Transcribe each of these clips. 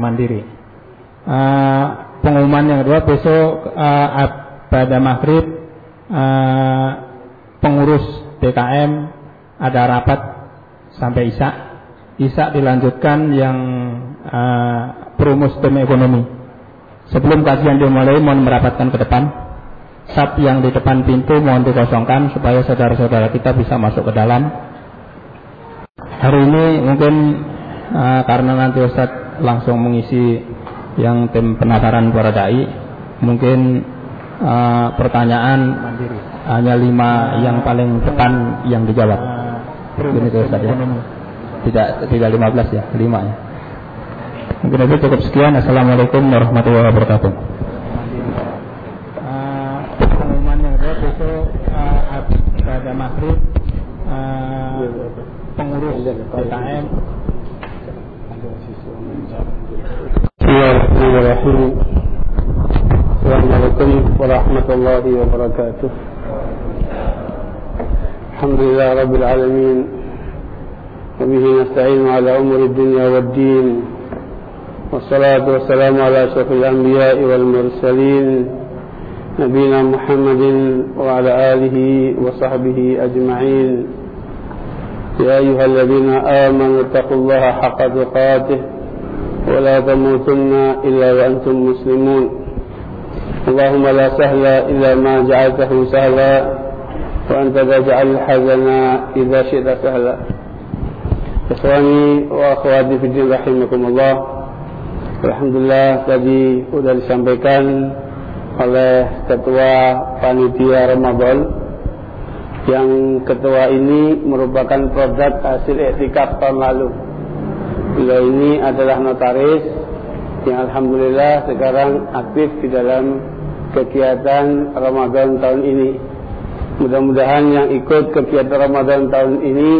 mandiri. Uh, pengumuman yang kedua besok uh, pada maghrib uh, pengurus DKM ada rapat sampai Isa. Isa dilanjutkan yang uh, perumus tim ekonomi. Sebelum kajian dimulai mohon merapatkan ke depan. Sab yang di depan pintu mohon dikosongkan supaya saudara-saudara kita bisa masuk ke dalam. Hari ini mungkin uh, karena nanti Ustadz langsung mengisi yang tim penasaran para dai, mungkin uh, pertanyaan hanya lima yang paling depan yang dijawab. Ini Ustaz ya. Tidak tidak lima belas ya, lima ya. Mungkin itu cukup sekian. Assalamualaikum warahmatullahi wabarakatuh. pada maghrib uh, pengurus PKM Bismillahirrahmanirrahim Assalamualaikum warahmatullahi wabarakatuh Alhamdulillah Rabbil Alamin وبه نستعين على أمور الدنيا والدين والصلاة والسلام على أشرف الأنبياء والمرسلين نبينا محمد وعلى آله وصحبه أجمعين. يا أيها الذين آمنوا اتقوا الله حق تقاته. ولا تموتن إلا وأنتم مسلمون اللهم لا سهل إلا ما جعلته سهلا وأنت تجعل الحزن إذا شئت سهلا إخواني وأخواتي في الدين رحمكم الله Alhamdulillah tadi sudah disampaikan oleh ketua panitia Ramadan yang ketua ini merupakan produk hasil etikaf tahun lalu. Beliau ini adalah notaris yang alhamdulillah sekarang aktif di dalam kegiatan Ramadan tahun ini. Mudah-mudahan yang ikut kegiatan Ramadan tahun ini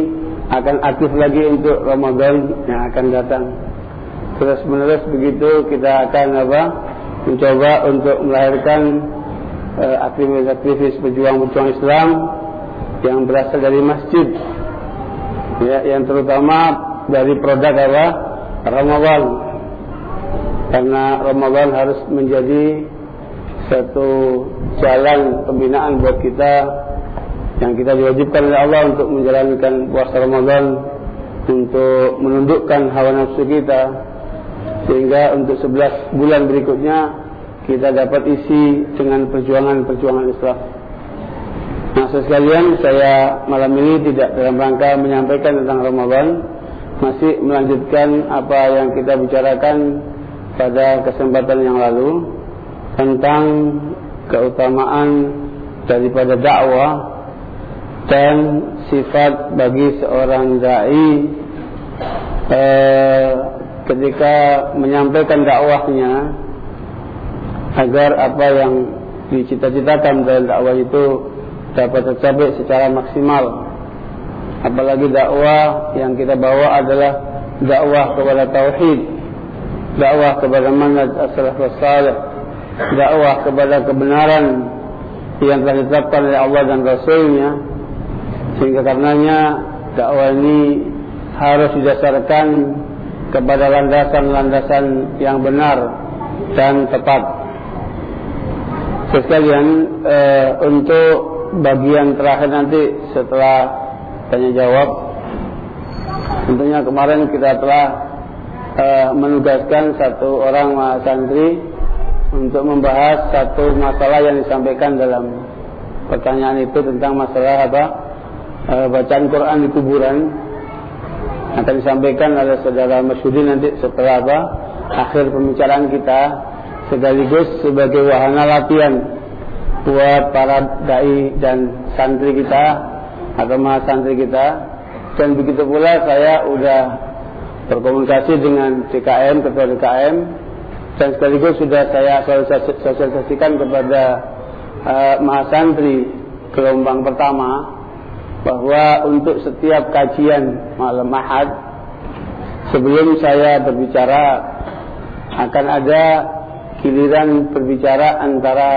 akan aktif lagi untuk Ramadan yang akan datang. Terus menerus begitu kita akan apa? mencoba untuk melahirkan uh, aktivis-aktivis pejuang-pejuang Islam yang berasal dari masjid ya yang terutama dari produk apa? Ramadan. Karena Ramadan harus menjadi satu jalan pembinaan buat kita yang kita diwajibkan oleh Allah untuk menjalankan puasa Ramadan untuk menundukkan hawa nafsu kita sehingga untuk 11 bulan berikutnya kita dapat isi dengan perjuangan-perjuangan Islam. Nah, sekalian saya malam ini tidak dalam rangka menyampaikan tentang Ramadan, masih melanjutkan apa yang kita bicarakan pada kesempatan yang lalu tentang keutamaan daripada dakwah dan sifat bagi seorang dai eh, ketika menyampaikan dakwahnya agar apa yang dicita-citakan dalam dakwah itu dapat tercapai secara maksimal. Apalagi dakwah yang kita bawa adalah dakwah kepada tauhid, dakwah kepada manhaj as-salafus dakwah kepada kebenaran yang telah ditetapkan oleh Allah dan Rasulnya. Sehingga karenanya dakwah ini harus didasarkan kepada landasan-landasan yang benar dan tepat. Sekalian e, untuk bagian terakhir nanti setelah tanya jawab, tentunya kemarin kita telah e, menugaskan satu orang santri untuk membahas satu masalah yang disampaikan dalam pertanyaan itu tentang masalah apa? E, bacaan Quran di kuburan akan disampaikan oleh saudara Masyudi nanti setelah apa? Akhir pembicaraan kita sekaligus sebagai wahana latihan buat para dai dan santri kita atau mas santri kita. Dan begitu pula saya udah berkomunikasi dengan DKM ketua DKM dan sekaligus sudah saya sosialisasikan kepada uh, mahasantri gelombang pertama bahwa untuk setiap kajian malam Ahad sebelum saya berbicara akan ada giliran berbicara antara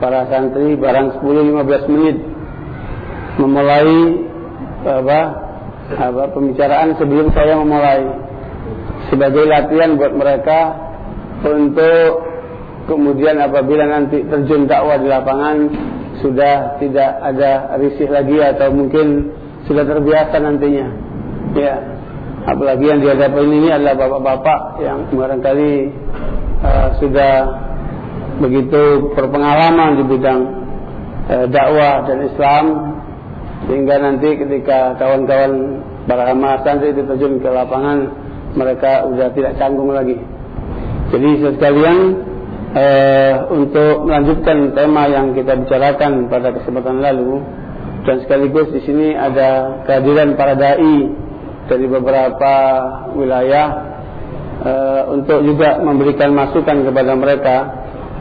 para santri barang 10-15 menit memulai apa, apa pembicaraan sebelum saya memulai sebagai latihan buat mereka untuk kemudian apabila nanti terjun dakwah di lapangan sudah tidak ada risih lagi atau mungkin sudah terbiasa nantinya. Ya, apalagi yang dihadapi ini adalah bapak-bapak yang barangkali uh, sudah begitu berpengalaman di bidang uh, dakwah dan Islam sehingga nanti ketika kawan-kawan para hamba santri terjun ke lapangan mereka sudah tidak canggung lagi. Jadi sekalian uh, untuk melanjutkan tema yang kita bicarakan pada kesempatan lalu dan sekaligus di sini ada kehadiran para dai dari beberapa wilayah uh, untuk juga memberikan masukan kepada mereka.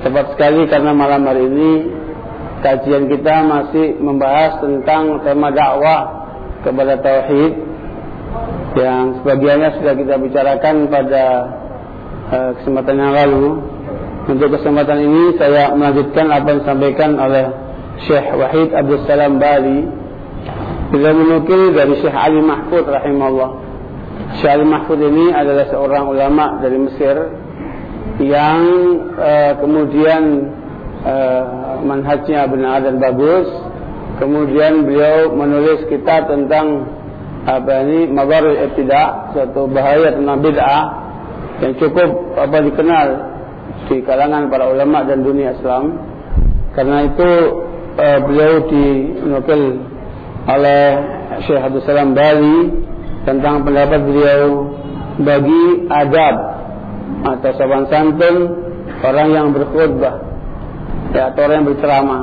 Tepat sekali karena malam hari ini kajian kita masih membahas tentang tema dakwah kepada tauhid yang sebagiannya sudah kita bicarakan pada uh, kesempatan yang lalu. Untuk kesempatan ini saya melanjutkan apa yang disampaikan oleh Syekh Wahid Abdul Salam Bali. Beliau menukil dari Syekh Ali Mahfud rahimahullah. Syekh Ali Mahfud ini adalah seorang ulama dari Mesir yang uh, kemudian uh, manhajnya benar dan bagus. Kemudian beliau menulis kitab tentang apa ini mabarul ibtida, suatu bahaya tentang bid'ah yang cukup apa dikenal di kalangan para ulama dan dunia Islam. Karena itu uh, beliau dinukil oleh Syekh Abdul Salam Bali tentang pendapat beliau bagi adab atau sopan santun orang yang berkhutbah ya, atau orang yang berceramah.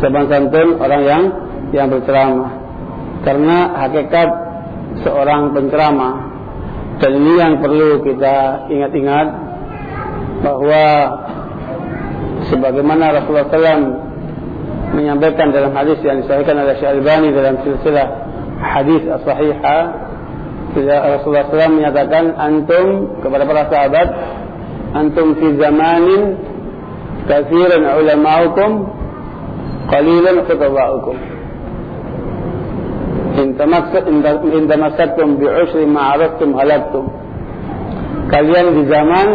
Sopan santun orang yang yang berceramah. Karena hakikat seorang penceramah dan ini yang perlu kita ingat-ingat bahwa sebagaimana Rasulullah SAW menyampaikan dalam hadis yang disahihkan oleh Syekh Albani dalam silsilah hadis as-sahihah Rasulullah SAW menyatakan antum kepada para sahabat antum fi zamanin kathiran ulama'ukum qalilan khutaba'ukum in tamassaktum bi'usri ma'araftum halaktum kalian di zaman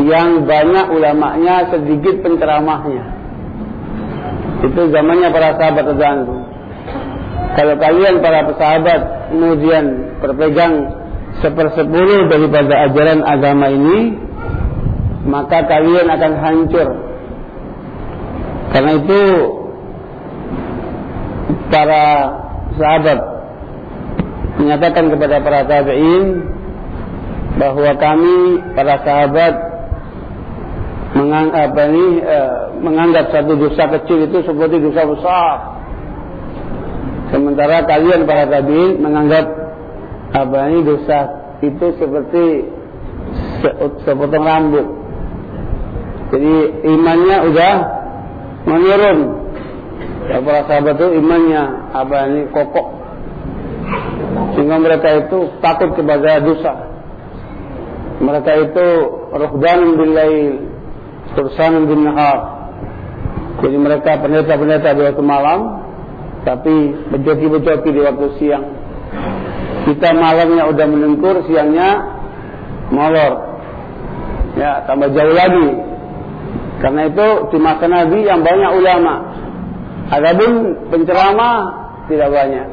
yang banyak ulamanya sedikit penceramahnya. Itu zamannya para sahabat tergantung. Kalau kalian para sahabat kemudian berpegang sepersepuluh daripada ajaran agama ini, maka kalian akan hancur. Karena itu para sahabat menyatakan kepada para tabi'in bahwa kami para sahabat menganggap ini e, menganggap satu dosa kecil itu seperti dosa besar. Sementara kalian para tabiin menganggap apa ini dosa itu seperti se sepotong rambut. Jadi imannya udah menurun. Para sahabat itu imannya apa ini kokoh. Sehingga mereka itu takut kepada dosa. Mereka itu rohban billail Tursan bin Nahar. Jadi mereka pendeta-pendeta di waktu malam, tapi berjoki-berjoki di waktu siang. Kita malamnya udah menengkur, siangnya molor. Ya, tambah jauh lagi. Karena itu di masa Nabi yang banyak ulama. Adapun penceramah tidak banyak.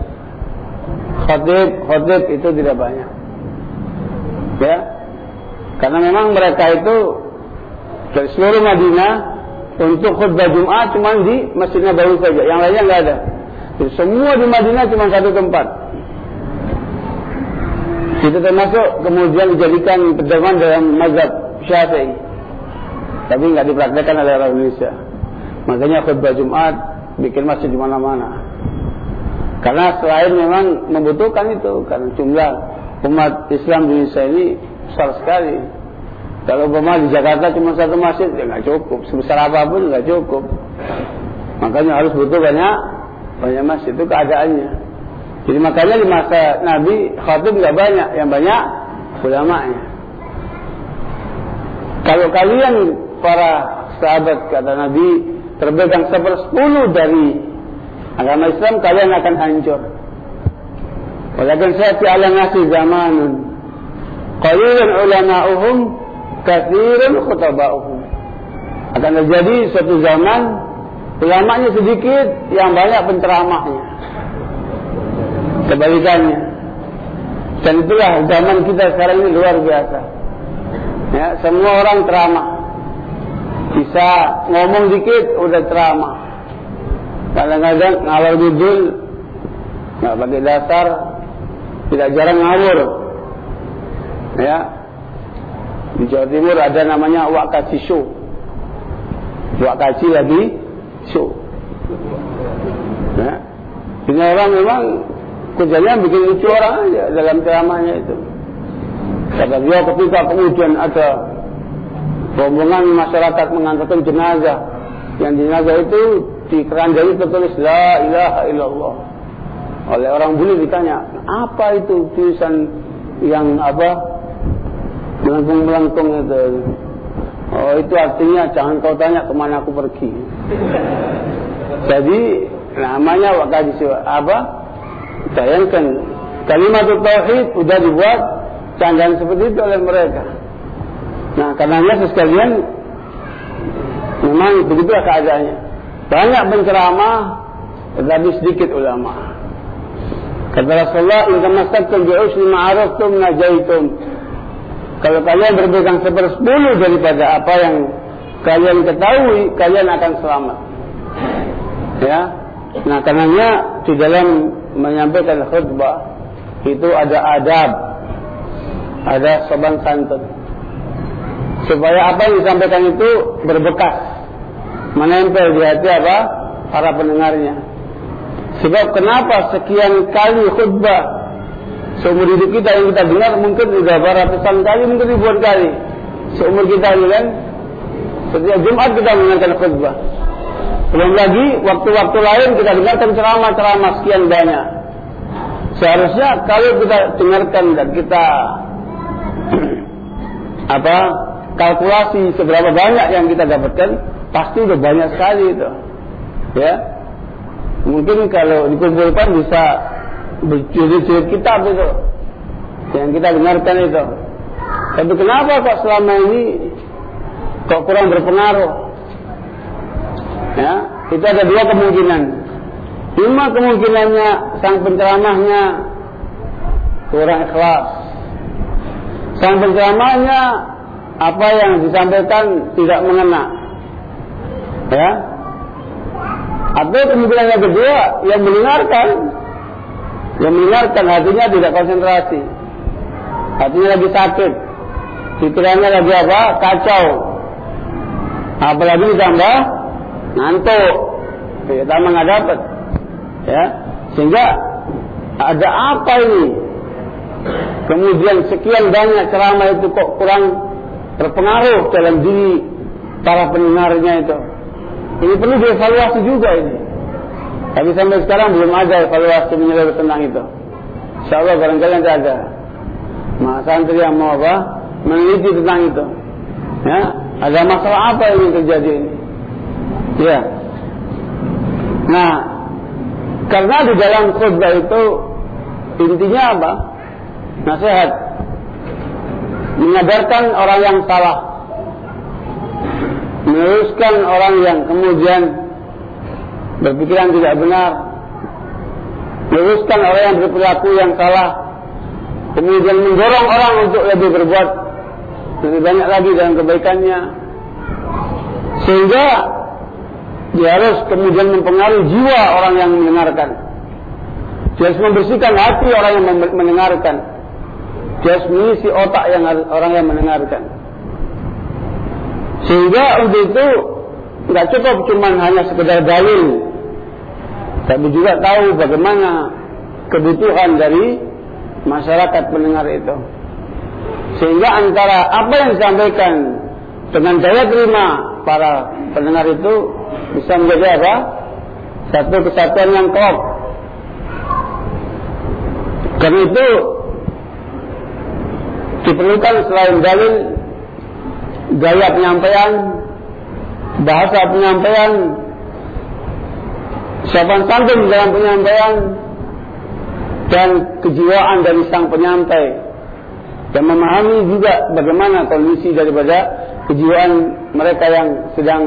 Khotib, khotib itu tidak banyak. Ya, karena memang mereka itu dari seluruh Madinah untuk khutbah Jumat cuma di Masjid Nabawi saja, yang lainnya nggak ada. Jadi semua di Madinah cuma satu tempat. Itu termasuk kemudian dijadikan pedoman dalam mazhab Syafi'i. Tapi nggak dipraktekkan oleh orang Indonesia. Makanya khutbah Jumat bikin masjid di mana-mana. Karena selain memang membutuhkan itu, karena jumlah umat Islam di Indonesia ini besar sekali. Kalau umpama di Jakarta cuma satu masjid ya nggak cukup, sebesar apa pun nggak cukup. Makanya harus butuh banyak banyak masjid itu keadaannya. Jadi makanya di masa Nabi khatib nggak banyak, yang banyak ulamanya. Kalau kalian para sahabat kata Nabi terpegang sepersepuluh dari agama Islam kalian akan hancur. Walaupun saya ala ngasih zamanun Qalilun ulama'uhum katsirun khutaba'uhum. Akan terjadi suatu zaman ulamanya sedikit yang banyak penceramahnya. Kebalikannya. Dan itulah zaman kita sekarang ini luar biasa. Ya, semua orang ceramah. Bisa ngomong dikit udah ceramah. Kadang-kadang ngalor ngidul nggak pakai dasar, tidak jarang ngawur. Ya, di Jawa Timur ada namanya wakaci show. Wakaci lagi show. Ya. Ini orang memang kerjanya bikin lucu orang aja dalam ceramahnya itu. Kata dia ketika kemudian ada rombongan masyarakat mengantarkan jenazah. Yang jenazah itu di kerandanya tertulis La ilaha illallah. Oleh orang bule ditanya, apa itu tulisan yang apa melengkung-melengkung itu? Oh itu artinya jangan kau tanya ke mana aku pergi. Jadi namanya waktu apa? Bayangkan kalimat tauhid sudah dibuat candaan seperti itu oleh mereka. Nah, karenanya sekalian memang begitu keadaannya. Banyak penceramah tetapi sedikit ulama. Kata Rasulullah, "In tamassaktum bi usri ma'araftum najaitum." Kalau kalian berpegang sepersepuluh daripada apa yang kalian ketahui, kalian akan selamat. Ya. Nah, karenanya di dalam menyampaikan khutbah itu ada adab, ada soban santun. Supaya apa yang disampaikan itu berbekas, menempel di hati apa para pendengarnya. Sebab kenapa sekian kali khutbah seumur hidup kita yang kita dengar mungkin sudah ratusan kali, mungkin ribuan kali seumur kita ini kan. Setiap Jumat kita mendengarkan khutbah. Belum lagi waktu-waktu lain kita dengarkan ceramah-ceramah sekian banyak. Seharusnya kalau kita dengarkan dan kita apa kalkulasi seberapa banyak yang kita dapatkan, pasti udah banyak sekali itu. Ya. Mungkin kalau dikumpulkan bisa berjilid-jilid kitab itu. Yang kita dengarkan itu. Tapi kenapa kok selama ini kok kurang berpengaruh? Ya, itu ada dua kemungkinan. Lima kemungkinannya sang penceramahnya kurang ikhlas. Sang penceramahnya apa yang disampaikan tidak mengena. Ya. Atau kemungkinan yang kedua yang mendengarkan yang mendengarkan hatinya tidak konsentrasi. Hatinya lagi sakit. Pikirannya lagi apa? Kacau. Apalagi ditambah ngantuk kita nggak dapat ya sehingga ada apa ini kemudian sekian banyak ceramah itu kok kurang berpengaruh dalam diri para pendengarnya itu. Ini perlu dievaluasi juga ini. Tapi sampai sekarang belum ada evaluasi menyeluruh tentang itu. Insya Allah barangkali nanti ada. Mas santri yang mau apa? Meneliti tentang itu. Ya ada masalah apa yang terjadi ini? Ya. Nah, karena di dalam khutbah itu intinya apa? Nasihat. Menyadarkan orang yang salah. Meluruskan orang yang kemudian berpikiran tidak benar. Meluruskan orang yang berperilaku yang salah. Kemudian mendorong orang untuk lebih berbuat lebih banyak lagi dalam kebaikannya. Sehingga dia harus kemudian mempengaruhi jiwa orang yang mendengarkan. Dia harus membersihkan hati orang yang mendengarkan. Harus mengisi otak yang orang yang mendengarkan. Sehingga untuk itu tidak cukup cuma hanya sekedar dalil, tapi juga tahu bagaimana kebutuhan dari masyarakat pendengar itu. Sehingga antara apa yang disampaikan dengan daya terima para pendengar itu bisa menjadi apa? Satu kesatuan yang klop. Karena itu diperlukan selain dalil gaya penyampaian, bahasa penyampaian, sopan santun dalam penyampaian dan kejiwaan dari sang penyampai dan memahami juga bagaimana kondisi daripada kejiwaan mereka yang sedang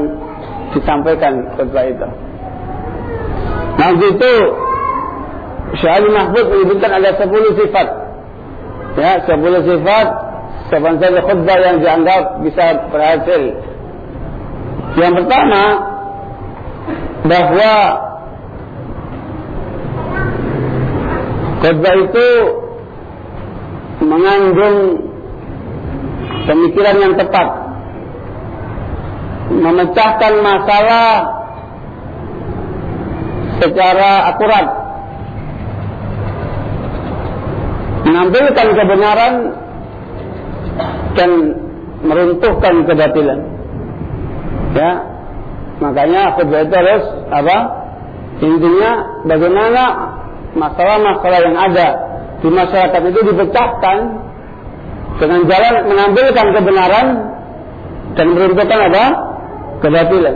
disampaikan khutbah itu. Nah itu Syahli Mahfud menyebutkan ada 10 sifat. Ya, 10 sifat sepan saja khutbah yang dianggap bisa berhasil. Yang pertama bahwa khutbah itu mengandung pemikiran yang tepat memecahkan masalah secara akurat menampilkan kebenaran dan meruntuhkan kebatilan ya makanya khutbah itu harus apa intinya bagaimana masalah-masalah yang ada di masyarakat itu dipecahkan dengan jalan mengambilkan kebenaran dan meruntuhkan apa? Kebatilan.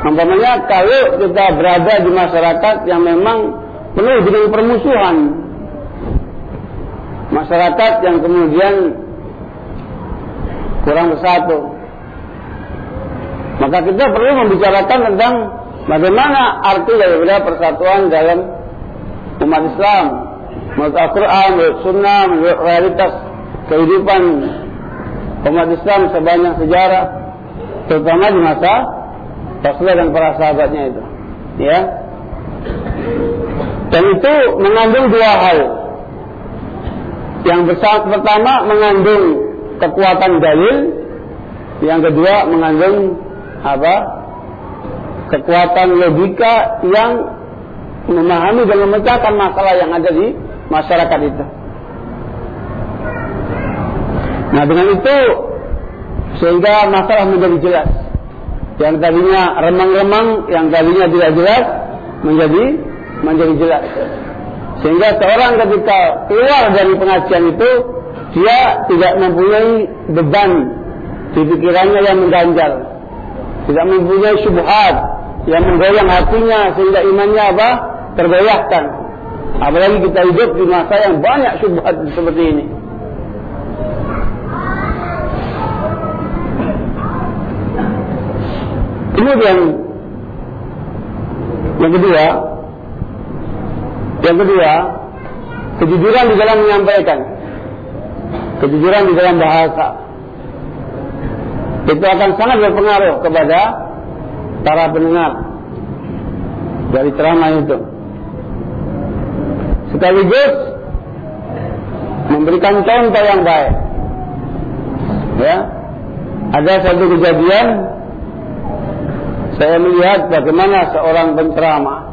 Umpamanya kalau kita berada di masyarakat yang memang penuh dengan permusuhan, masyarakat yang kemudian kurang bersatu, maka kita perlu membicarakan tentang bagaimana arti daripada persatuan dalam umat Islam, menurut Al-Quran, menurut Sunnah, menurut realitas kehidupan umat Islam sebanyak sejarah, terutama di masa Rasulullah dan para sahabatnya itu. Ya. Dan itu mengandung dua hal. Yang besar pertama mengandung kekuatan dalil, yang kedua mengandung apa? Kekuatan logika yang memahami dan memecahkan masalah yang ada di masyarakat itu. Nah dengan itu sehingga masalah menjadi jelas. Yang tadinya remang-remang, yang tadinya tidak jelas menjadi menjadi jelas. Sehingga seorang ketika keluar dari pengajian itu dia tidak mempunyai beban di pikirannya yang mengganjal. Tidak mempunyai syubhat yang menggoyang hatinya sehingga imannya apa? tergoyahkan. Apalagi kita hidup di masa yang banyak syubhat seperti ini. Kemudian yang kedua, yang kedua, kejujuran di dalam menyampaikan, kejujuran di dalam bahasa, itu akan sangat berpengaruh kepada para pendengar dari ceramah itu. Sekaligus memberikan contoh yang baik. Ya, ada satu kejadian saya melihat bagaimana seorang penceramah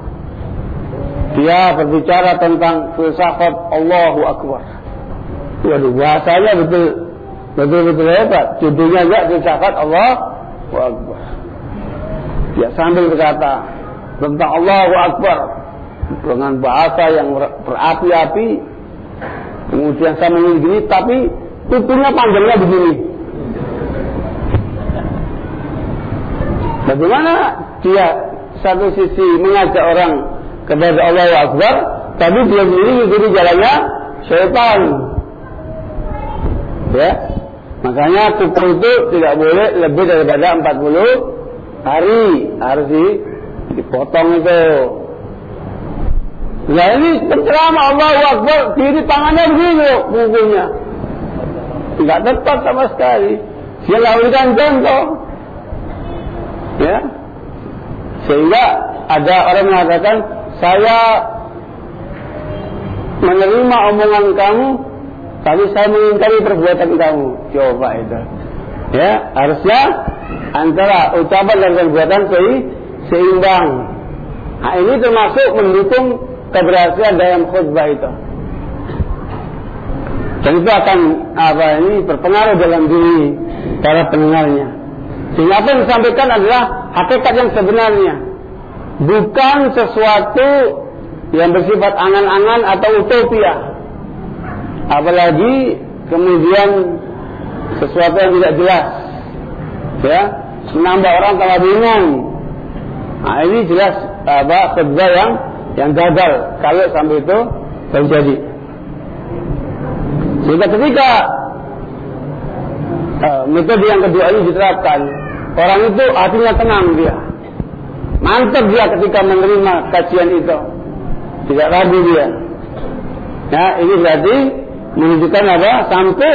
dia berbicara tentang filsafat Allahu Akbar. Waduh, bahasanya betul betul betul hebat. Judulnya juga filsafat Allahu Akbar. Dia sambil berkata tentang Allahu Akbar dengan bahasa yang berapi-api. Kemudian saya begini, tapi tuturnya panjangnya begini. Bagaimana dia satu sisi mengajak orang kepada Allah Akbar, tapi dia sendiri mengikuti jalannya syaitan. Ya, makanya kukur itu tidak boleh lebih daripada 40 hari harus dipotong itu. Nah ini penceramah Allah Akbar, kiri tangannya begini bukunya. Tidak tepat sama sekali. Dia lakukan contoh. Ya. Sehingga ada orang mengatakan, saya menerima omongan kamu, tapi saya mengingkari perbuatan kamu. Coba itu. Ya, harusnya antara ucapan dan perbuatan seimbang. Nah, ini termasuk mendukung keberhasilan dalam khutbah itu. Dan itu akan apa ini berpengaruh dalam diri para pendengarnya. Sehingga apa yang disampaikan adalah hakikat yang sebenarnya. Bukan sesuatu yang bersifat angan-angan atau utopia. Apalagi kemudian sesuatu yang tidak jelas. Ya, menambah orang tambah bingung. Nah, ini jelas apa khutbah yang yang gagal kalau sampai itu terjadi. Jika ketika uh, metode yang kedua ini diterapkan, orang itu hatinya tenang dia. Mantap dia ketika menerima kajian itu. Tidak ragu dia. Ya, ini berarti menunjukkan apa? Sampai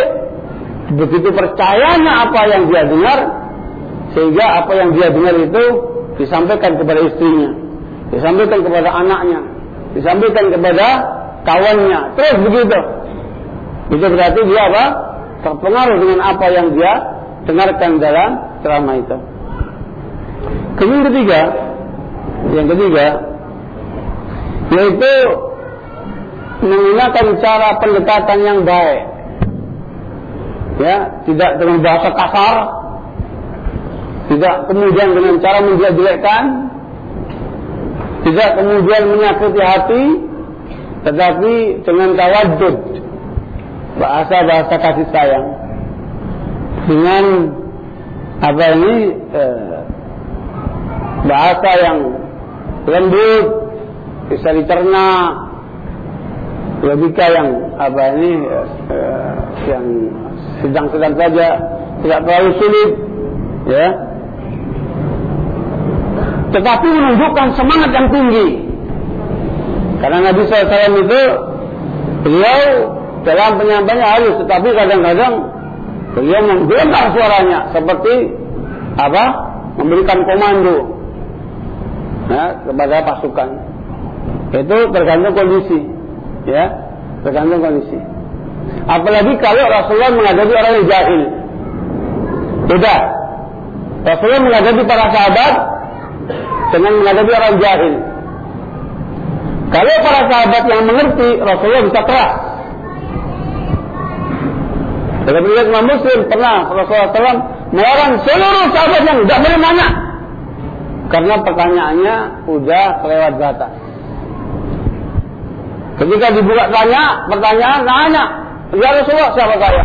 begitu percayanya apa yang dia dengar, sehingga apa yang dia dengar itu disampaikan kepada istrinya, disampaikan kepada anaknya, disampaikan kepada kawannya. Terus begitu. Itu berarti dia apa? Terpengaruh dengan apa yang dia dengarkan dalam ceramah itu. Kemudian ketiga, yang ketiga, yaitu menggunakan cara pendekatan yang baik. Ya, tidak dengan bahasa kasar, tidak kemudian dengan cara menjelek-jelekkan, tidak kemudian menyakiti hati, tetapi dengan tawadud, bahasa-bahasa kasih sayang. Dengan apa ini eh, bahasa yang lembut, bisa dicerna, logika yang apa ini eh, yang sedang-sedang saja, tidak terlalu sulit, ya. Tetapi menunjukkan semangat yang tinggi. Karena Nabi SAW itu beliau dalam penyampaiannya halus, tetapi kadang-kadang beliau menggelar suaranya seperti apa? Memberikan komando ya, kepada pasukan. Itu tergantung kondisi, ya, tergantung kondisi. Apalagi kalau Rasulullah menghadapi orang yang jahil. Beda. Rasulullah menghadapi para sahabat dengan menghadapi orang jahil. Kalau para sahabat yang mengerti, Rasulullah bisa keras. Dalam riwayat Muslim pernah Rasulullah SAW melarang seluruh sahabat yang tidak nanya. Karena pertanyaannya udah kelewat batas. Ketika dibuka tanya, pertanyaan nanya, ya Rasulullah siapa saya?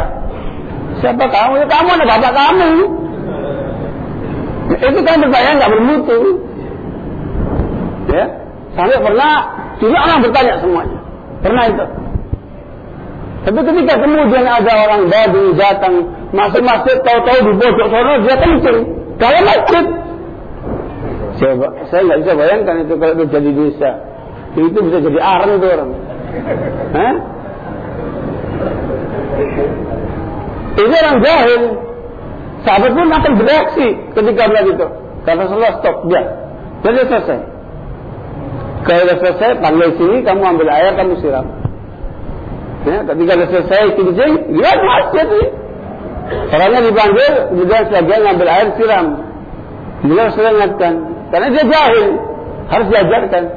Siapa kamu? Ya kamu ada bapak kamu. Itu kan pertanyaan nggak bermutu. Ya, sampai pernah tidak orang bertanya semuanya. Pernah itu. Tapi ketika kemudian ada orang baru datang masuk-masuk tahu-tahu di pojok sana dia kencing. Kalau masjid. Coba, saya nggak bisa bayangkan itu kalau itu jadi desa. Itu bisa jadi arang itu orang. Hah? Itu orang jahil. Sahabat pun akan bereaksi ketika melihat itu. Kata Rasulullah stop, dia. Jadi selesai. Kalau sudah selesai, panggil sini, kamu ambil air, kamu siram. Ya, ketika sudah selesai kencing, lihat masjid ini. Orangnya dipanggil, kemudian sebagian ngambil air siram. Beliau sudah ingatkan, كان انت جاهل هل في اجرت انت؟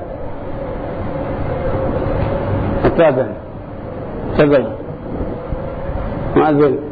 ما زلت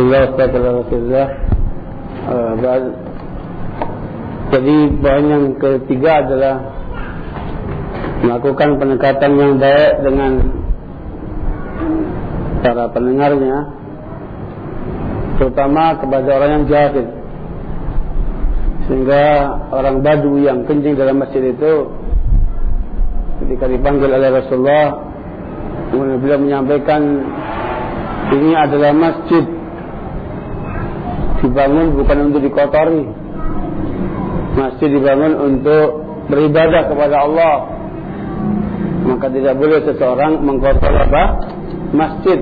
Alhamdulillah Ustaz Alhamdulillah. Uh, Jadi bahan yang ketiga adalah Melakukan pendekatan yang baik dengan Para pendengarnya Terutama kepada orang yang jahil. Sehingga orang badu yang kencing dalam masjid itu Ketika dipanggil oleh Rasulullah beliau menyampaikan ini adalah masjid dibangun bukan untuk dikotori. Masjid dibangun untuk beribadah kepada Allah. Maka tidak boleh seseorang mengkotor apa? Masjid.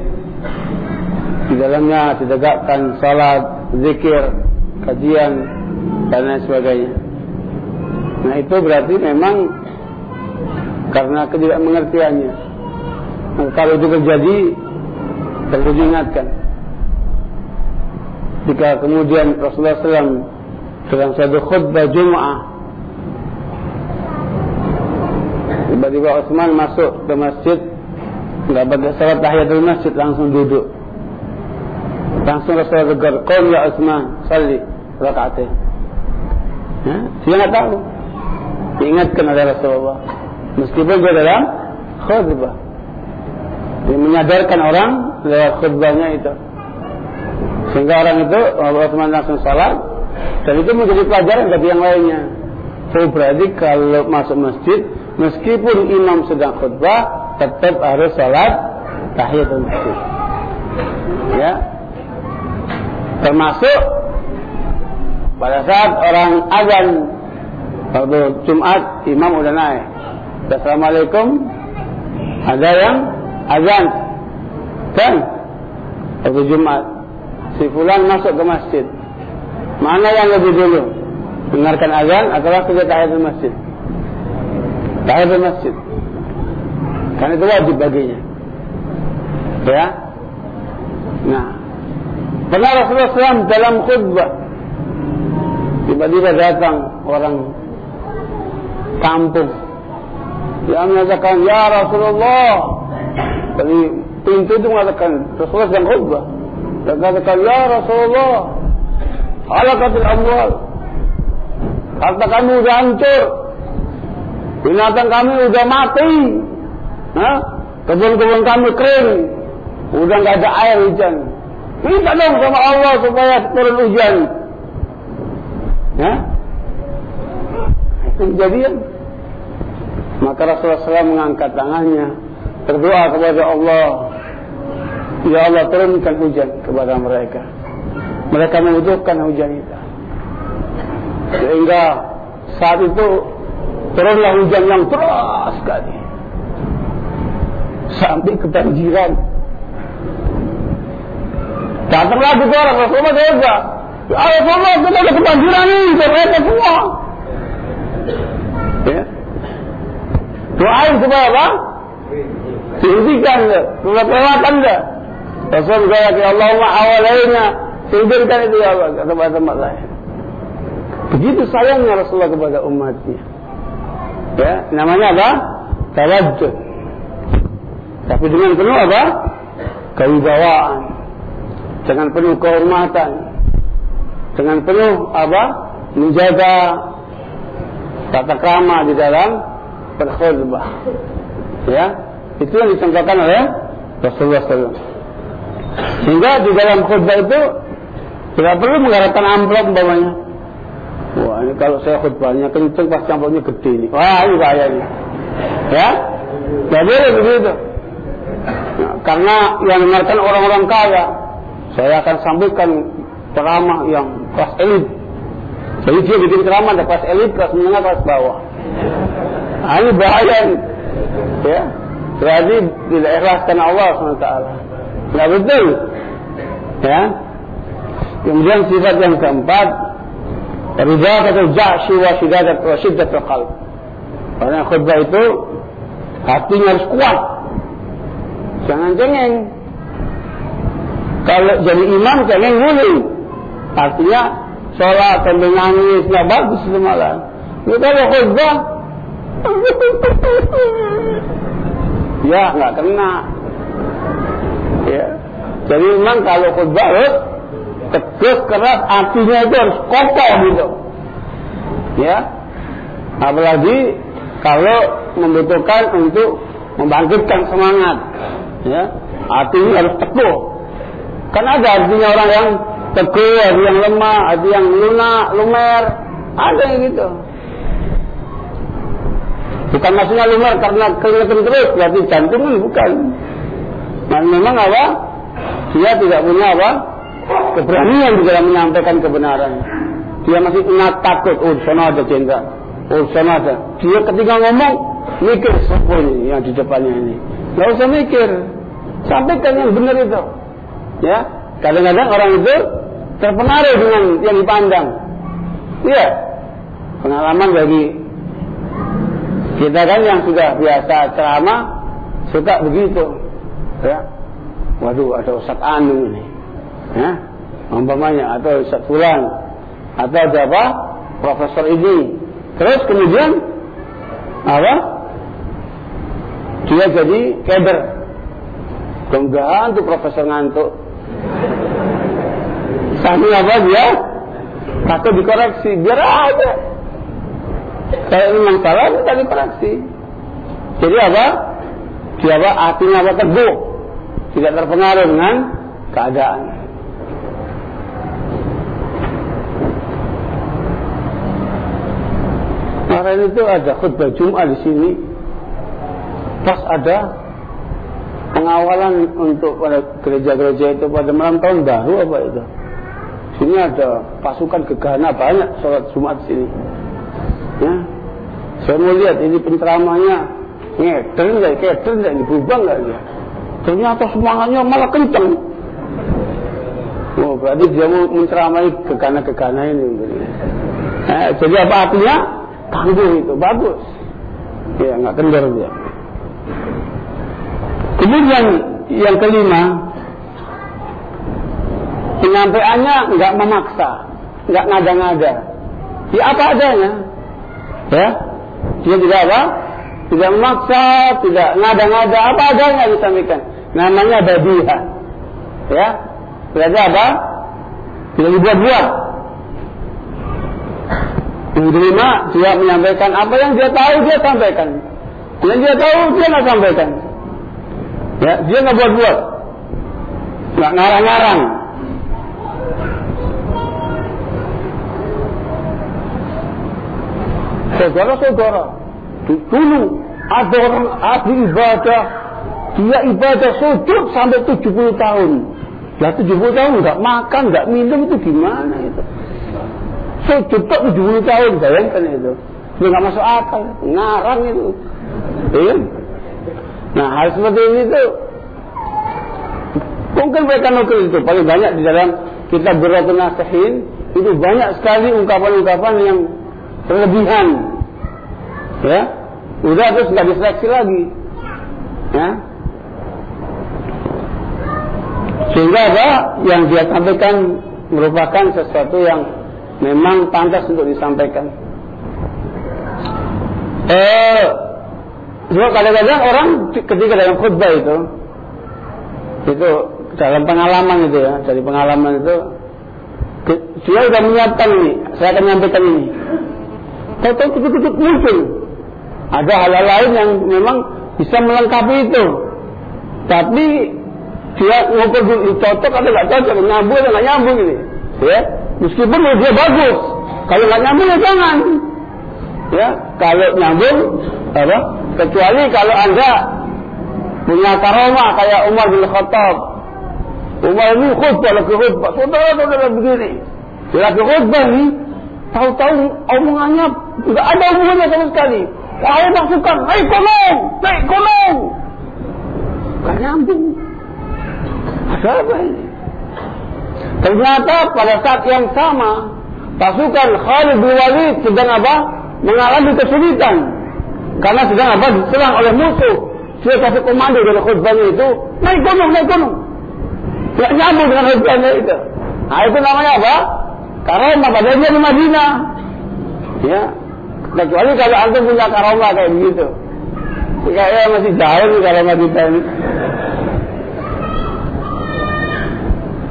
Di dalamnya ditegakkan salat, zikir, kajian dan lain sebagainya. Nah itu berarti memang karena ketidakmengertiannya. Nah, kalau itu terjadi perlu diingatkan. Jika kemudian Rasulullah SAW dalam satu khutbah Jum'ah tiba-tiba Utsman masuk ke masjid nggak pakai salat tahiyatul masjid langsung duduk. Langsung Rasulullah tegur qom ya Utsman salli rakaatain ya dia nggak tahu. Diingatkan oleh Rasulullah. Meskipun dia dalam khutbah. Dia menyadarkan orang lewat khutbahnya itu. Sehingga orang itu Utsman langsung salat dan itu menjadi pelajaran bagi yang lainnya. So berarti kalau masuk masjid meskipun imam sedang khutbah tetap harus salat tahiyatul masjid. Ya. Termasuk pada saat orang azan waktu Jumat imam udah naik. Assalamualaikum. Ada yang azan kan waktu Jumat si fulan masuk ke masjid. Mana yang lebih dulu? Dengarkan azan atau waktu dia tahiyatul masjid? Tahiyatul masjid. Karena itu wajib baginya. Ya? Nah. Pernah Rasulullah SAW dalam khutbah tiba-tiba datang orang kampung. Yang menyatakan ya Rasulullah. Tadi pintu itu mengatakan Rasulullah sedang khutbah. Dan katakan ya Rasulullah, halakatil amwal. Harta kami sudah hancur. Binatang kami sudah mati. Kebun-kebun kami kering. Udah nggak ada air hujan. Minta dong sama Allah supaya turun hujan. Ya? Itu kejadian. Maka Rasulullah SAW mengangkat tangannya berdoa kepada Allah Ya Allah turunkan hujan kepada mereka. Mereka membutuhkan hujan itu. Sehingga saat itu Turunlah hujan yang deras sekali. Sampai kebanjiran Datang lagi ke orang Rasulullah juga Ya Rasulullah kita ada kebanjiran ini Mereka semua. Ya. Doain supaya apa? Dihentikan kelewatan dia. Rasul kata ya Allahumma awalainya, singkirkan itu ya Allah ke tempat-tempat lain. Begitu sayangnya Rasulullah kepada umatnya. Ya, namanya apa? Tawajjuh. Tapi dengan penuh apa? Kewibawaan. Dengan penuh kehormatan. Dengan penuh apa? Menjaga tata krama di dalam berkhutbah. Ya, itu yang dicontohkan oleh Rasulullah SAW. Sehingga di dalam khutbah itu tidak perlu mengharapkan amplop umpamanya. Wah ini kalau saya khutbahnya kenceng pas amplopnya gede ini. Wah ini bahaya ini. Ya, tidak boleh begitu. Nah, karena yang dengarkan orang-orang kaya, saya akan sampaikan ceramah yang kelas elit. Jadi dia bikin ceramah ada kelas elit, kelas menengah, kelas bawah. Nah, ini bahaya ini. Ya, Berarti tidak ikhlas karena Allah SWT. Tidak betul. Ya. Kemudian sifat yang keempat, Ridha kata jahsy wa shidadat wa shiddat qalb. Karena khutbah itu hatinya harus kuat. Jangan cengeng. Kalau jadi imam cengeng boleh. Artinya sholat sambil nangis nggak bagus itu malah. Ini kalau khutbah Ya, nggak kena. Ya. Jadi memang kalau khutbah harus tegas keras artinya itu harus kokoh gitu. Ya. Apalagi kalau membutuhkan untuk membangkitkan semangat. Ya. Artinya harus teguh. Kan ada artinya orang yang teguh ada yang lemah ada yang lunak lumer. Ada yang gitu. Bukan maksudnya lumer karena kelihatan terus berarti jantung bukan nah, memang apa dia tidak punya apa keberanian di dalam menyampaikan kebenaran. Dia masih ingat takut, oh sana ada jenderal, oh sana ada. Dia ketika ngomong mikir siapa ini yang di depannya ini. Gak usah mikir, sampaikan yang benar itu. Ya, kadang-kadang orang itu terpengaruh dengan yang dipandang. Iya, pengalaman bagi kita kan yang sudah biasa ceramah suka begitu. Ya, waduh ada Ustaz Anu ini. Ya. Umpamanya atau Ustaz Fulan. Atau ada apa profesor ini terus kemudian apa? Dia jadi keder kemudian tuh profesor ngantuk. Sambil apa dia? Takut dikoreksi. Biar aja. Kalau memang salah kita dikoreksi. Jadi apa? Dia apa? Artinya apa? Teguh tidak terpengaruh dengan keadaan kemarin itu ada khutbah Jumat di sini. Pas ada pengawalan untuk pada gereja-gereja itu pada malam tahun baru apa itu. Sini ada pasukan gegana banyak sholat Jumat sini. Ya. Saya mau lihat ini penceramahnya ngeder nggak, ngeder nggak, berubah nggak dia. Ternyata semangatnya malah kenceng. Oh, berarti dia mau menceramai gegana-gegana ini. Nah, jadi apa artinya? tangguh itu bagus. Ya nggak kendor dia. Kemudian yang kelima penyampaiannya nggak memaksa nggak ngada-ngada. Ya apa adanya. Ya dia tidak apa? Tidak memaksa tidak ngada-ngada. Apa adanya disampaikan namanya badiha ya berarti apa tidak dibuat-buat yang kelima, dia menyampaikan apa yang dia tahu dia sampaikan. Yang dia tahu dia nggak sampaikan. Ya, dia nggak buat-buat, nggak ngarang-ngarang. Saudara-saudara, dulu ada orang ahli ibadah, dia ibadah sujud sampai 70 tahun. Ya 70 tahun nggak makan, nggak minum itu gimana itu? Sujud kok 70 tahun, bayangkan itu. Itu nggak masuk akal, ngarang itu. Iya. Nah, hal seperti ini itu mungkin mereka nukil itu paling banyak di dalam kita beratun nasihin itu banyak sekali ungkapan-ungkapan yang berlebihan. Ya, udah terus nggak diseleksi lagi. Ya, sehingga apa yang dia sampaikan merupakan sesuatu yang memang pantas untuk disampaikan. Eh, sebab kadang-kadang orang ketika dalam khutbah itu, itu dalam pengalaman itu ya, dari pengalaman itu, dia sudah menyiapkan ini, saya akan menyampaikan ini. Tahu-tahu tiba-tiba muncul. Ada hal-hal lain yang memang bisa melengkapi itu. Tapi dia dulu, cocok atau nggak cocok, nyambung atau nggak nyambung ini. Ya, Meskipun dia bagus. Kalau nggak nyambung ya jangan. Ya, kalau nyambung apa? Kecuali kalau Anda punya karomah kayak Umar bin Khattab. Umar ini khutbah lagi khutbah. Saudara-saudara begini. Lagi khutbah ini tahu-tahu omongannya nggak ada hubungannya sama sekali. Wahai pasukan, naik gunung, naik gunung. Gak nyambung. Apa ini? Ternyata pada saat yang sama pasukan Khalid bin Walid sedang apa? Mengalami kesulitan karena sedang apa? Diserang oleh musuh. Dia kasih komando dari khutbahnya itu naik gunung, naik gunung. Tidak nyambung dengan khutbahnya itu. Nah itu namanya apa? Karomah pada dia di Madinah. Ya, kecuali kalau antum punya karomah kayak begitu. Kayaknya masih jauh nih karomah kita ini.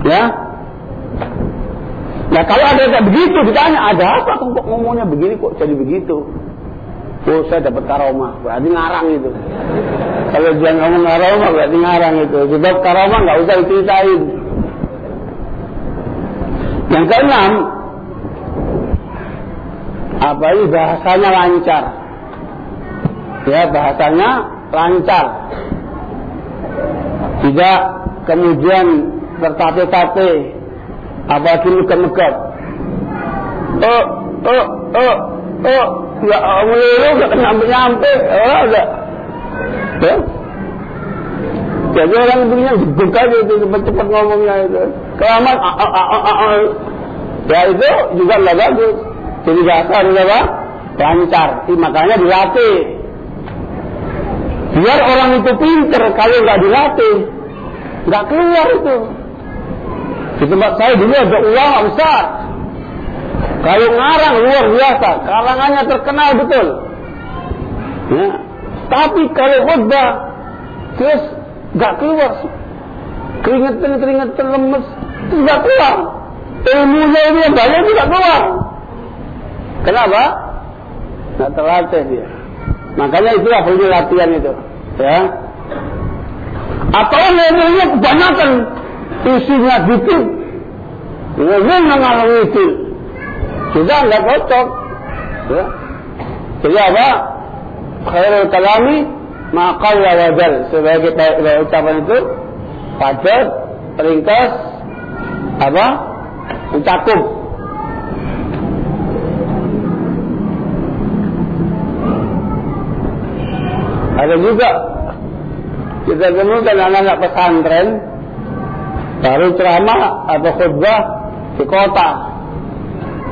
Ya, Nah kalau ada yang begitu ditanya ada apa kok ngomongnya begini kok jadi begitu? Oh saya dapat karomah berarti ngarang itu. Kalau dia ngomong karomah berarti ngarang itu. Sebab karomah nggak usah diceritain. Yang keenam, apa ini bahasanya lancar. Ya bahasanya lancar. Tidak kemudian tertate-tate apalagi megap-megap. Oh, oh, oh, oh, ya melulu gak nyampe-nyampe. Oh, enggak. Ya? Jadi orang punya gebuk aja itu cepat-cepat ngomongnya itu. Kelamaan, ah, ah, ah. ya itu juga nggak bagus. Jadi bahasa harus apa? Lancar. Makanya dilatih. Biar orang itu pinter kalau nggak dilatih, nggak keluar itu. Di tempat saya dulu ada uang besar. Kalau ngarang luar biasa, kalangannya terkenal betul. Ya. Tapi kalau khutbah terus nggak keluar, keringetan keringetan lemes, tidak nggak keluar. Ilmunya ini yang banyak tidak keluar. Kenapa? Nggak terlatih dia. Makanya itulah perlu latihan itu. Ya. Atau ilmunya kebanyakan isinya dikit. Ngomong mengalami itu. Sudah nggak cocok. Ya. Jadi apa? Khairul kalami maqalla wajal. Sebagai ucapan itu padat, ringkas, apa? Mencakup. Ada juga kita temukan anak-anak pesantren baru ceramah atau khutbah di kota.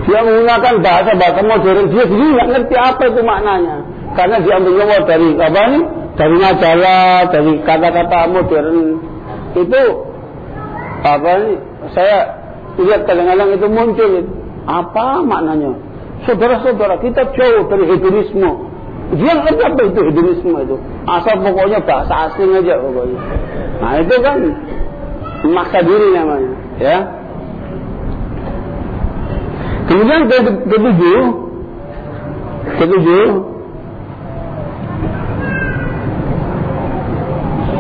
Dia menggunakan bahasa-bahasa modern. Dia sendiri nggak ngerti apa itu maknanya. Karena dia ambil dari apa nih? Dari majalah, dari kata-kata modern. Itu apa nih? Saya lihat kadang-kadang itu muncul. Apa maknanya? Saudara-saudara, kita jauh dari hedonisme. Dia ngerti apa itu hedonisme itu. Asal pokoknya bahasa asing aja pokoknya. Nah itu kan maksa diri namanya. Ya. Kemudian ketujuh, ketujuh,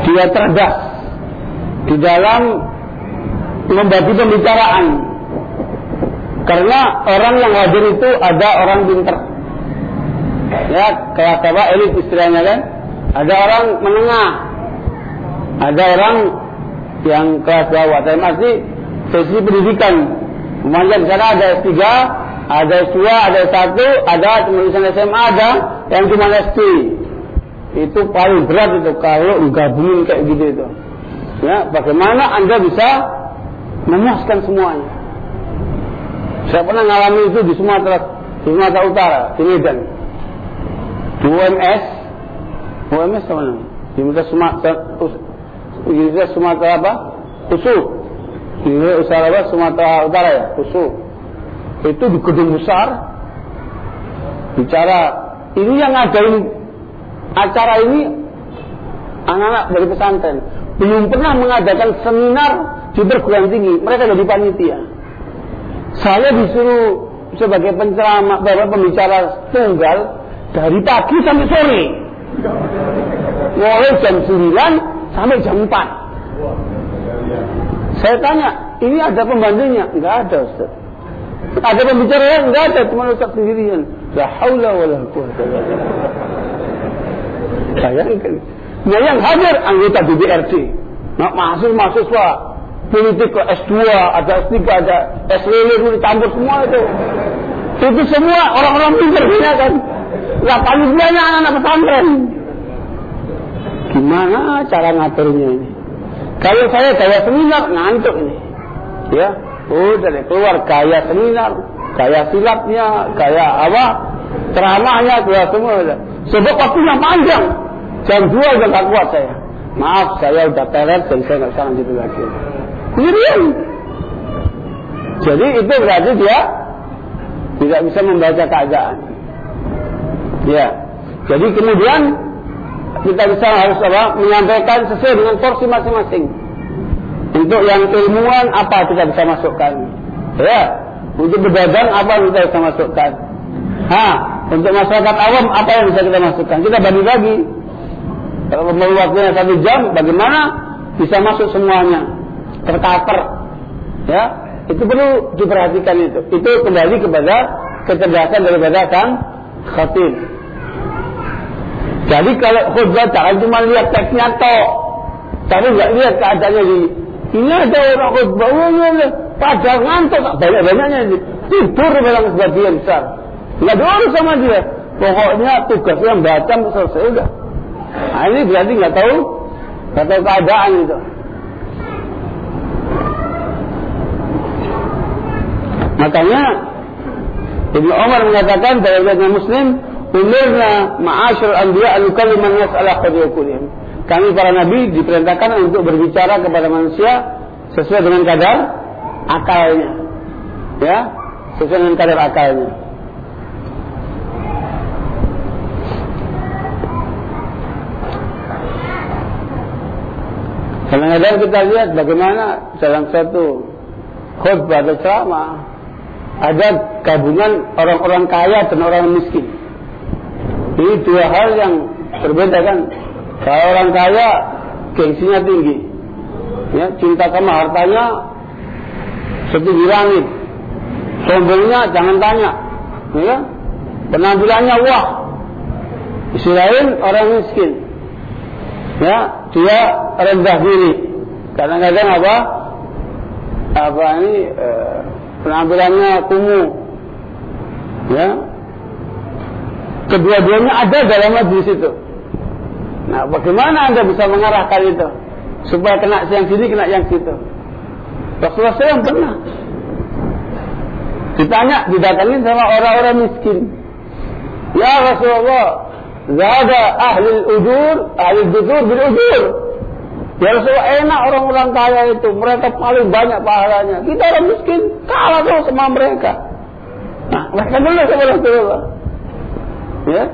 dia cerdas di dalam membagi pembicaraan. Karena orang yang hadir itu ada orang pinter. Ya, kelas apa elit istilahnya kan? Ada orang menengah. Ada orang yang kelas bawah. Tapi masih sesi pendidikan. Kemudian di sana ada S3, ada S2, ada S1, ada tulisan SMA, ada yang cuma S3. Itu paling berat itu kalau gabungin kayak gitu itu. Ya, bagaimana Anda bisa memuaskan semuanya? Saya pernah ngalami itu di Sumatera, di Sumatera Utara, di Medan. Di UMS, UMS mana? Di Sumatera, Sumatera, Sumatera apa? Usul. Ini usaha apa? Sumatera Utara ya, Kusu. Itu di gedung besar. Bicara, ini yang ngadain acara ini anak-anak dari pesantren. Belum pernah mengadakan seminar di perguruan tinggi. Mereka jadi panitia. Saya disuruh sebagai penceramah, bapak pembicara tunggal dari pagi sampai sore. Mulai jam 9 sampai jam 4. Saya tanya, ini ada pembantunya? Enggak ada Ustaz. Ada pembicara lain? Enggak ada, cuma Ustaz sendirian. La haula wa la quwwata Bayangkan. Nah, yang hadir anggota DPRD. Nah, masuk mahasiswa politik ke S2, ada S3, ada S lele dicampur semua itu. Itu semua orang-orang pintar punya kan. Lah panitianya anak-anak pesantren. Gimana cara ngaturnya ini? Kalau saya gaya seminar ngantuk ini. Ya, udah deh keluar gaya seminar, gaya silatnya, gaya apa? Ceramahnya keluar semua. Sebab waktunya panjang. Jam dua udah gak kuat saya. Maaf, saya udah teler dan saya nggak bisa lanjut lagi. Sendirian. Jadi itu berarti dia tidak bisa membaca keadaan. Ya. Jadi kemudian kita bisa harus apa? Menyampaikan sesuai dengan porsi masing-masing. Untuk yang ilmuwan apa kita bisa masukkan? Ya, Untuk berdagang apa yang kita bisa masukkan? Ha, untuk masyarakat awam apa yang bisa kita masukkan? Kita bagi-bagi. Kalau mau waktunya satu jam, bagaimana bisa masuk semuanya? Tercover. Ya, itu perlu diperhatikan itu. Itu kembali kepada kecerdasan daripada sang khatib. Jadi kalau khutbah jangan cuma lihat teksnya toh, tapi nggak lihat keadaannya di ini ada orang khutbah, oh, iya, iya. pada ngantuk banyak banyaknya tidur dalam sebagian besar. Nggak diurus sama dia. Pokoknya tugasnya baca selesai udah. Nah, ini berarti nggak tahu, nggak tahu keadaan itu. Makanya Ibnu Umar mengatakan bahwa Muslim umirna ma'asyur anbiya an-nukalliman nas ala qadiyukulihim. Kami para nabi diperintahkan untuk berbicara kepada manusia sesuai dengan kadar akalnya. Ya, sesuai dengan kadar akalnya. Kadang-kadang kita lihat bagaimana dalam satu khutbah atau ceramah ada gabungan orang-orang kaya dan orang miskin. Ini dua hal yang berbeda kan. Kalau orang kaya gengsinya tinggi. Ya, cinta sama hartanya setinggi langit. Sombongnya jangan tanya. Ya. Penampilannya wah. Istilahnya orang miskin. Ya, dia rendah diri. Kadang-kadang apa? Apa ini eh, penampilannya kumuh. Ya, Kedua-duanya ada dalam majlis itu. Nah, bagaimana Anda bisa mengarahkan itu? Supaya kena yang sini, kena yang situ. Rasulullah SAW pernah. Ditanya, didatangin sama orang-orang miskin. Ya Rasulullah, Zada ahli ujur, ahli dudur bil ujur. Ya Rasulullah enak orang-orang kaya itu, mereka paling banyak pahalanya. Kita orang miskin, kalah tuh sama mereka. Nah, mereka dulu sama Rasulullah. Ya.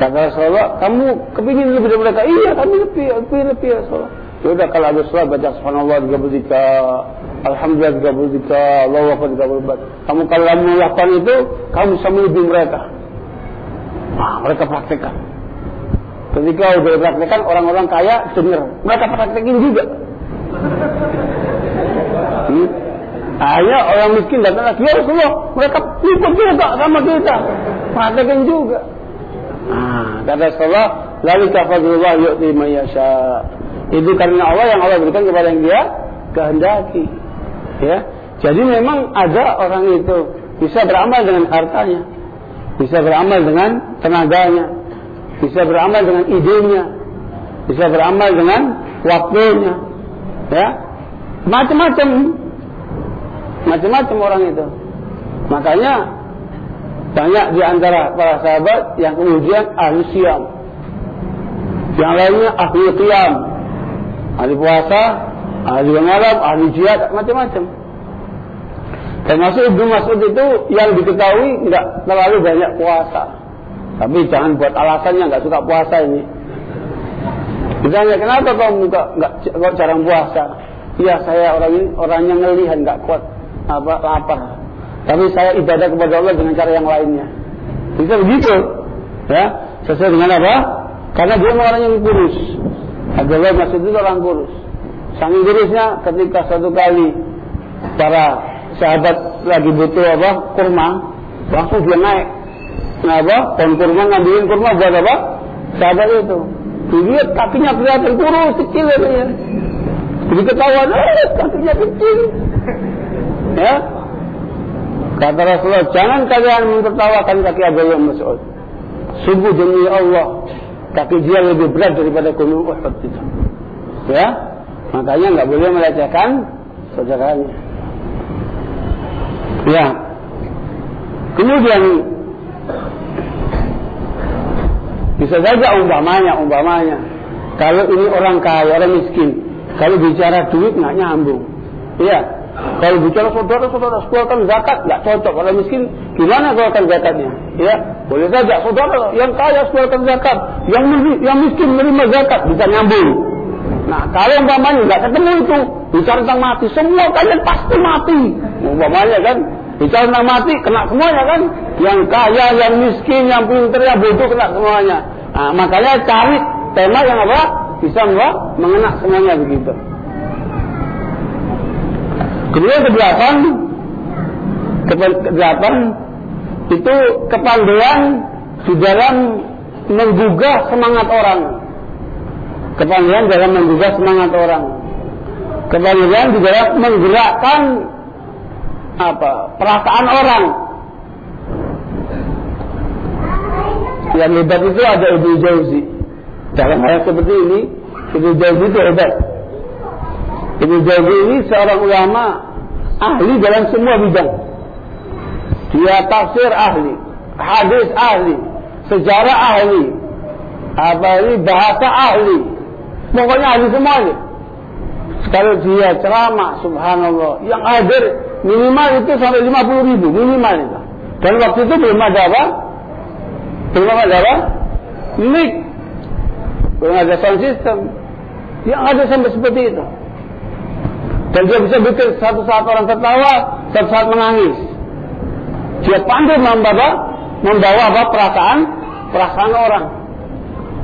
Kata Rasulullah, kamu kepingin lebih dari mereka? Iya, kami lebih, lebih, lebih ya Rasulullah. Ya udah kalau ada sholat baca subhanallah 33, alhamdulillah 33, Allahu akbar 34. Kamu kalau kamu melakukan itu, kamu bisa melebihi mereka. Nah, mereka praktekkan. Ketika udah praktekkan orang-orang kaya dengar, mereka praktekin juga. Hmm? Akhirnya orang miskin datang lagi, ya Rasulullah, mereka lipat juga sama kita. Praktekin juga. Nah, kata Rasulullah, lalu kafadullah yu'ti mayasya. Itu karena Allah yang Allah berikan kepada yang dia kehendaki. Ya. Jadi memang ada orang itu bisa beramal dengan hartanya, bisa beramal dengan tenaganya, bisa beramal dengan idenya, bisa beramal dengan waktunya, ya, macam-macam Macam-macam orang itu. Makanya banyak di antara para sahabat yang kemudian ahli siam. Yang lainnya ahli qiyam. Ahli puasa, ahli malam, ahli jihad, macam-macam. Termasuk Ibnu Mas'ud itu yang diketahui tidak terlalu banyak puasa. Tapi jangan buat alasannya nggak suka puasa ini. Ditanya kenapa kau nggak nggak jarang puasa? Iya saya orang ini orangnya ngelihat nggak kuat apa lapar. Tapi saya ibadah kepada Allah dengan cara yang lainnya. Bisa begitu. Ya, sesuai dengan apa? Karena dia orang yang kurus. Abdullah Masud itu orang kurus. Saking kurusnya ketika satu kali para sahabat lagi butuh apa? Kurma, langsung dia naik. Nah apa? Pohon kurma ngambilin kurma buat apa? Sahabat itu. Dilihat kakinya kelihatan kurus, kecil ya. Jadi ketahuan, eh, kakinya kecil. Ya. Kata Rasulullah, jangan kalian mentertawakan kaki Abdullah Mas'ud. Sungguh demi Allah, kaki dia lebih berat daripada gunung Uhud itu. Ya, makanya nggak boleh melecehkan saudaranya. Ya. Kemudian bisa saja umpamanya, umpamanya. Kalau ini orang kaya, orang miskin, kalau bicara duit nggak nyambung. Iya, kalau bicara saudara-saudara keluarkan zakat nggak cocok. Kalau miskin gimana keluarkan zakatnya? Ya, boleh saja saudara yang kaya keluarkan zakat, yang yang miskin menerima zakat bisa nyambung. Nah, kalau umpamanya nggak ketemu itu, bicara tentang mati, semua kalian pasti mati. Umpamanya kan, bicara tentang mati, kena semuanya kan. Yang kaya, yang miskin, yang pintar, yang bodoh kena semuanya. Nah, makanya cari tema yang apa? Bisa enggak mengena semuanya begitu. Kemudian kedelapan, kedelapan itu kepandaian di dalam menggugah semangat orang. Kepandaian dalam menggugah semangat orang. Kepandaian di dalam menggerakkan apa perasaan orang. Yang hebat itu ada Ibu Jauzi. Dalam hal seperti ini, Ibu Jauzi itu hebat. Ibu Jauzi ini seorang ulama ahli dalam semua bidang. Dia tafsir ahli, hadis ahli, sejarah ahli, apa ini bahasa ahli. Pokoknya ahli semuanya. Kalau dia ceramah, subhanallah, yang hadir minimal itu sampai 50 ribu, minimal itu. Dan waktu itu belum ada apa? Belum ada apa? Mic. Belum ada sound system. Yang ada sampai seperti itu. Dan dia bisa bikin satu saat orang tertawa, satu saat menangis. Dia pandai membawa, membawa apa perasaan, perasaan orang.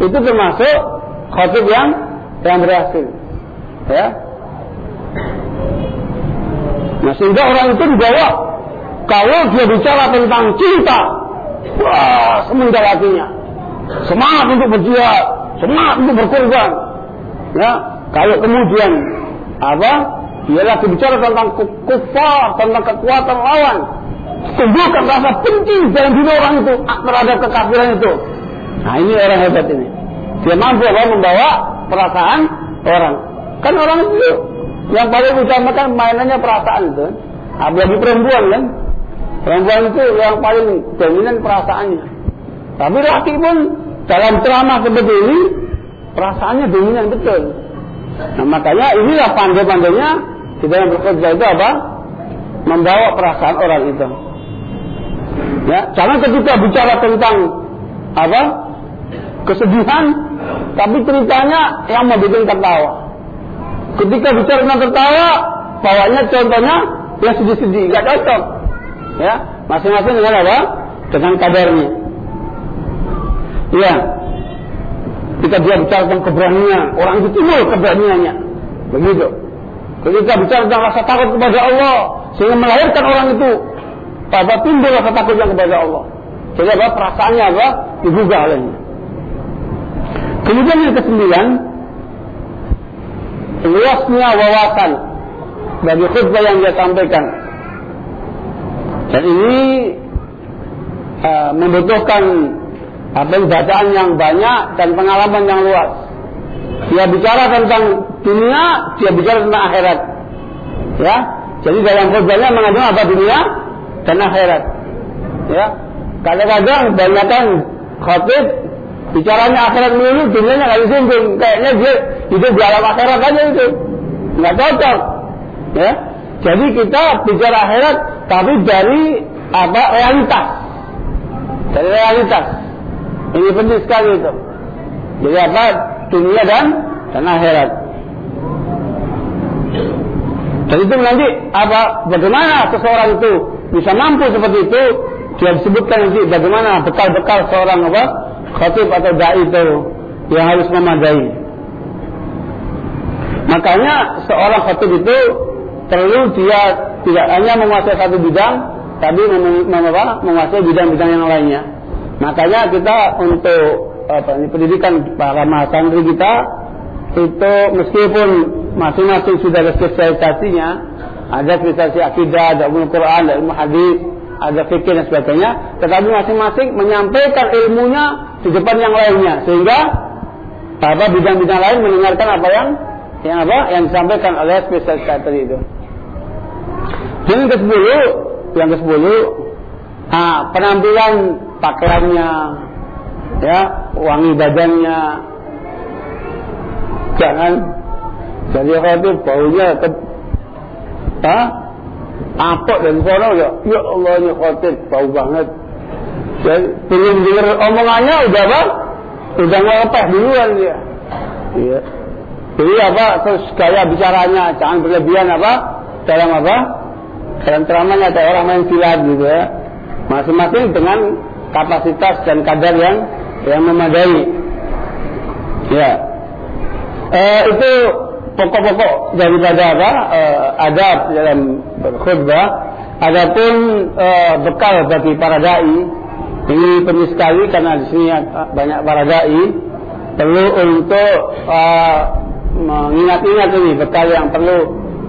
Itu termasuk khotib yang yang berhasil. Ya. Nah sehingga orang itu dibawa kalau dia bicara tentang cinta, wah semenjak hatinya. Semangat untuk berjihad, semangat untuk berkorban. Ya, kalau kemudian apa? Dia lagi bicara tentang kufar, tentang kekuatan lawan, tumbuhkan rasa benci dalam diri orang itu terhadap kekafiran itu. Nah ini orang hebat ini. Dia mampu apa membawa perasaan orang. Kan orang itu yang paling utamakan mainannya perasaan itu. Apalagi perempuan kan. Perempuan itu yang paling dominan perasaannya. Tapi laki pun dalam ceramah seperti ini perasaannya dominan betul. Nah makanya inilah pandai-pandainya kita yang bekerja itu apa? Membawa perasaan orang itu. Ya, jangan ketika bicara tentang apa kesedihan, tapi ceritanya yang bikin tertawa. Ketika bicara tentang tertawa, bawanya contohnya yang sedih-sedih, nggak cocok. Ya, masing-masing dengan apa? Dengan kadarnya. Ya, kita dia bicara tentang keberanian, orang itu timbul keberaniannya. Begitu. Ketika bicara tentang rasa takut kepada Allah, sehingga melahirkan orang itu apa timbul rasa takutnya kepada Allah. Jadi apa perasaannya apa digugah olehnya. Kemudian yang kesembilan luasnya wawasan bagi khutbah yang dia sampaikan. Dan ini uh, membutuhkan apa bacaan yang banyak dan pengalaman yang luas. Dia bicara tentang dunia, dia bicara tentang akhirat. Ya, jadi dalam khutbahnya mengandung apa dunia dan akhirat. Ya, kadang-kadang banyakkan khutbah bicaranya akhirat dulu, dunianya nggak disinggung. Kayaknya dia hidup di alam akhirat aja itu, nggak cocok. Ya, jadi kita bicara akhirat, tapi dari apa realitas, dari realitas. Ini penting sekali itu. Jadi apa dunia dan dan akhirat. Dan itu nanti apa bagaimana seseorang itu bisa mampu seperti itu dia disebutkan nanti bagaimana bekal-bekal seorang apa khatib atau dai itu yang harus memadai. Makanya seorang khatib itu perlu dia tidak hanya menguasai satu bidang, tapi menguasai bidang-bidang yang lainnya. Makanya kita untuk apa ini pendidikan para mahasiswa kita itu meskipun masing-masing sudah ada spesialisasinya, ada spesialisasi akidah, ada ilmu Quran, ada ilmu hadis, ada fikih dan sebagainya, tetapi masing-masing menyampaikan ilmunya di depan yang lainnya sehingga apa bidang-bidang lain mendengarkan apa yang yang apa yang disampaikan oleh spesialis tadi itu. Dan yang ke-10, yang ke-10 ah, penampilan pakaiannya ya, wangi badannya. Jangan jadi khatib baunya ke ah, apa dan sono ya, ya Allah ini khatib bau banget. Dan belum dengar omongannya udah apa? Udah ngopeh duluan dia. Iya. Jadi apa? Terus gaya bicaranya jangan berlebihan apa? Dalam apa? Dalam ceramahnya ada orang main silat gitu ya. Masing-masing dengan kapasitas dan kadar yang yang memadai. Ya. Eh, itu pokok-pokok daripada apa? Eh, adab dalam berkhutbah. Adapun eh, bekal bagi para dai ini penting sekali karena di sini banyak para dai perlu untuk uh, mengingat-ingat ini bekal yang perlu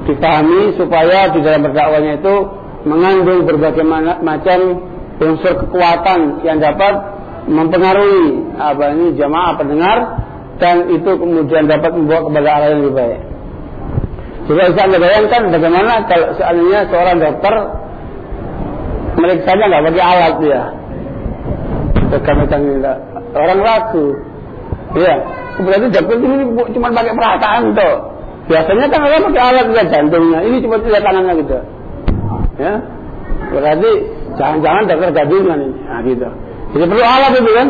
dipahami supaya di dalam berdakwahnya itu mengandung berbagai macam unsur kekuatan yang dapat mempengaruhi apa ini jamaah pendengar dan itu kemudian dapat membawa kepada arah yang lebih baik. Coba bisa anda bayangkan bagaimana kalau seandainya seorang dokter meriksanya nggak pakai alat dia, tekan-tekan orang ragu, ya berarti dokter ini cuma pakai perasaan tuh. Biasanya kan orang pakai alat lihat jantungnya, ini cuma lihat tangannya gitu, ya. Berarti jangan-jangan dokter gadungan ini, nah gitu. Jadi perlu alat itu kan.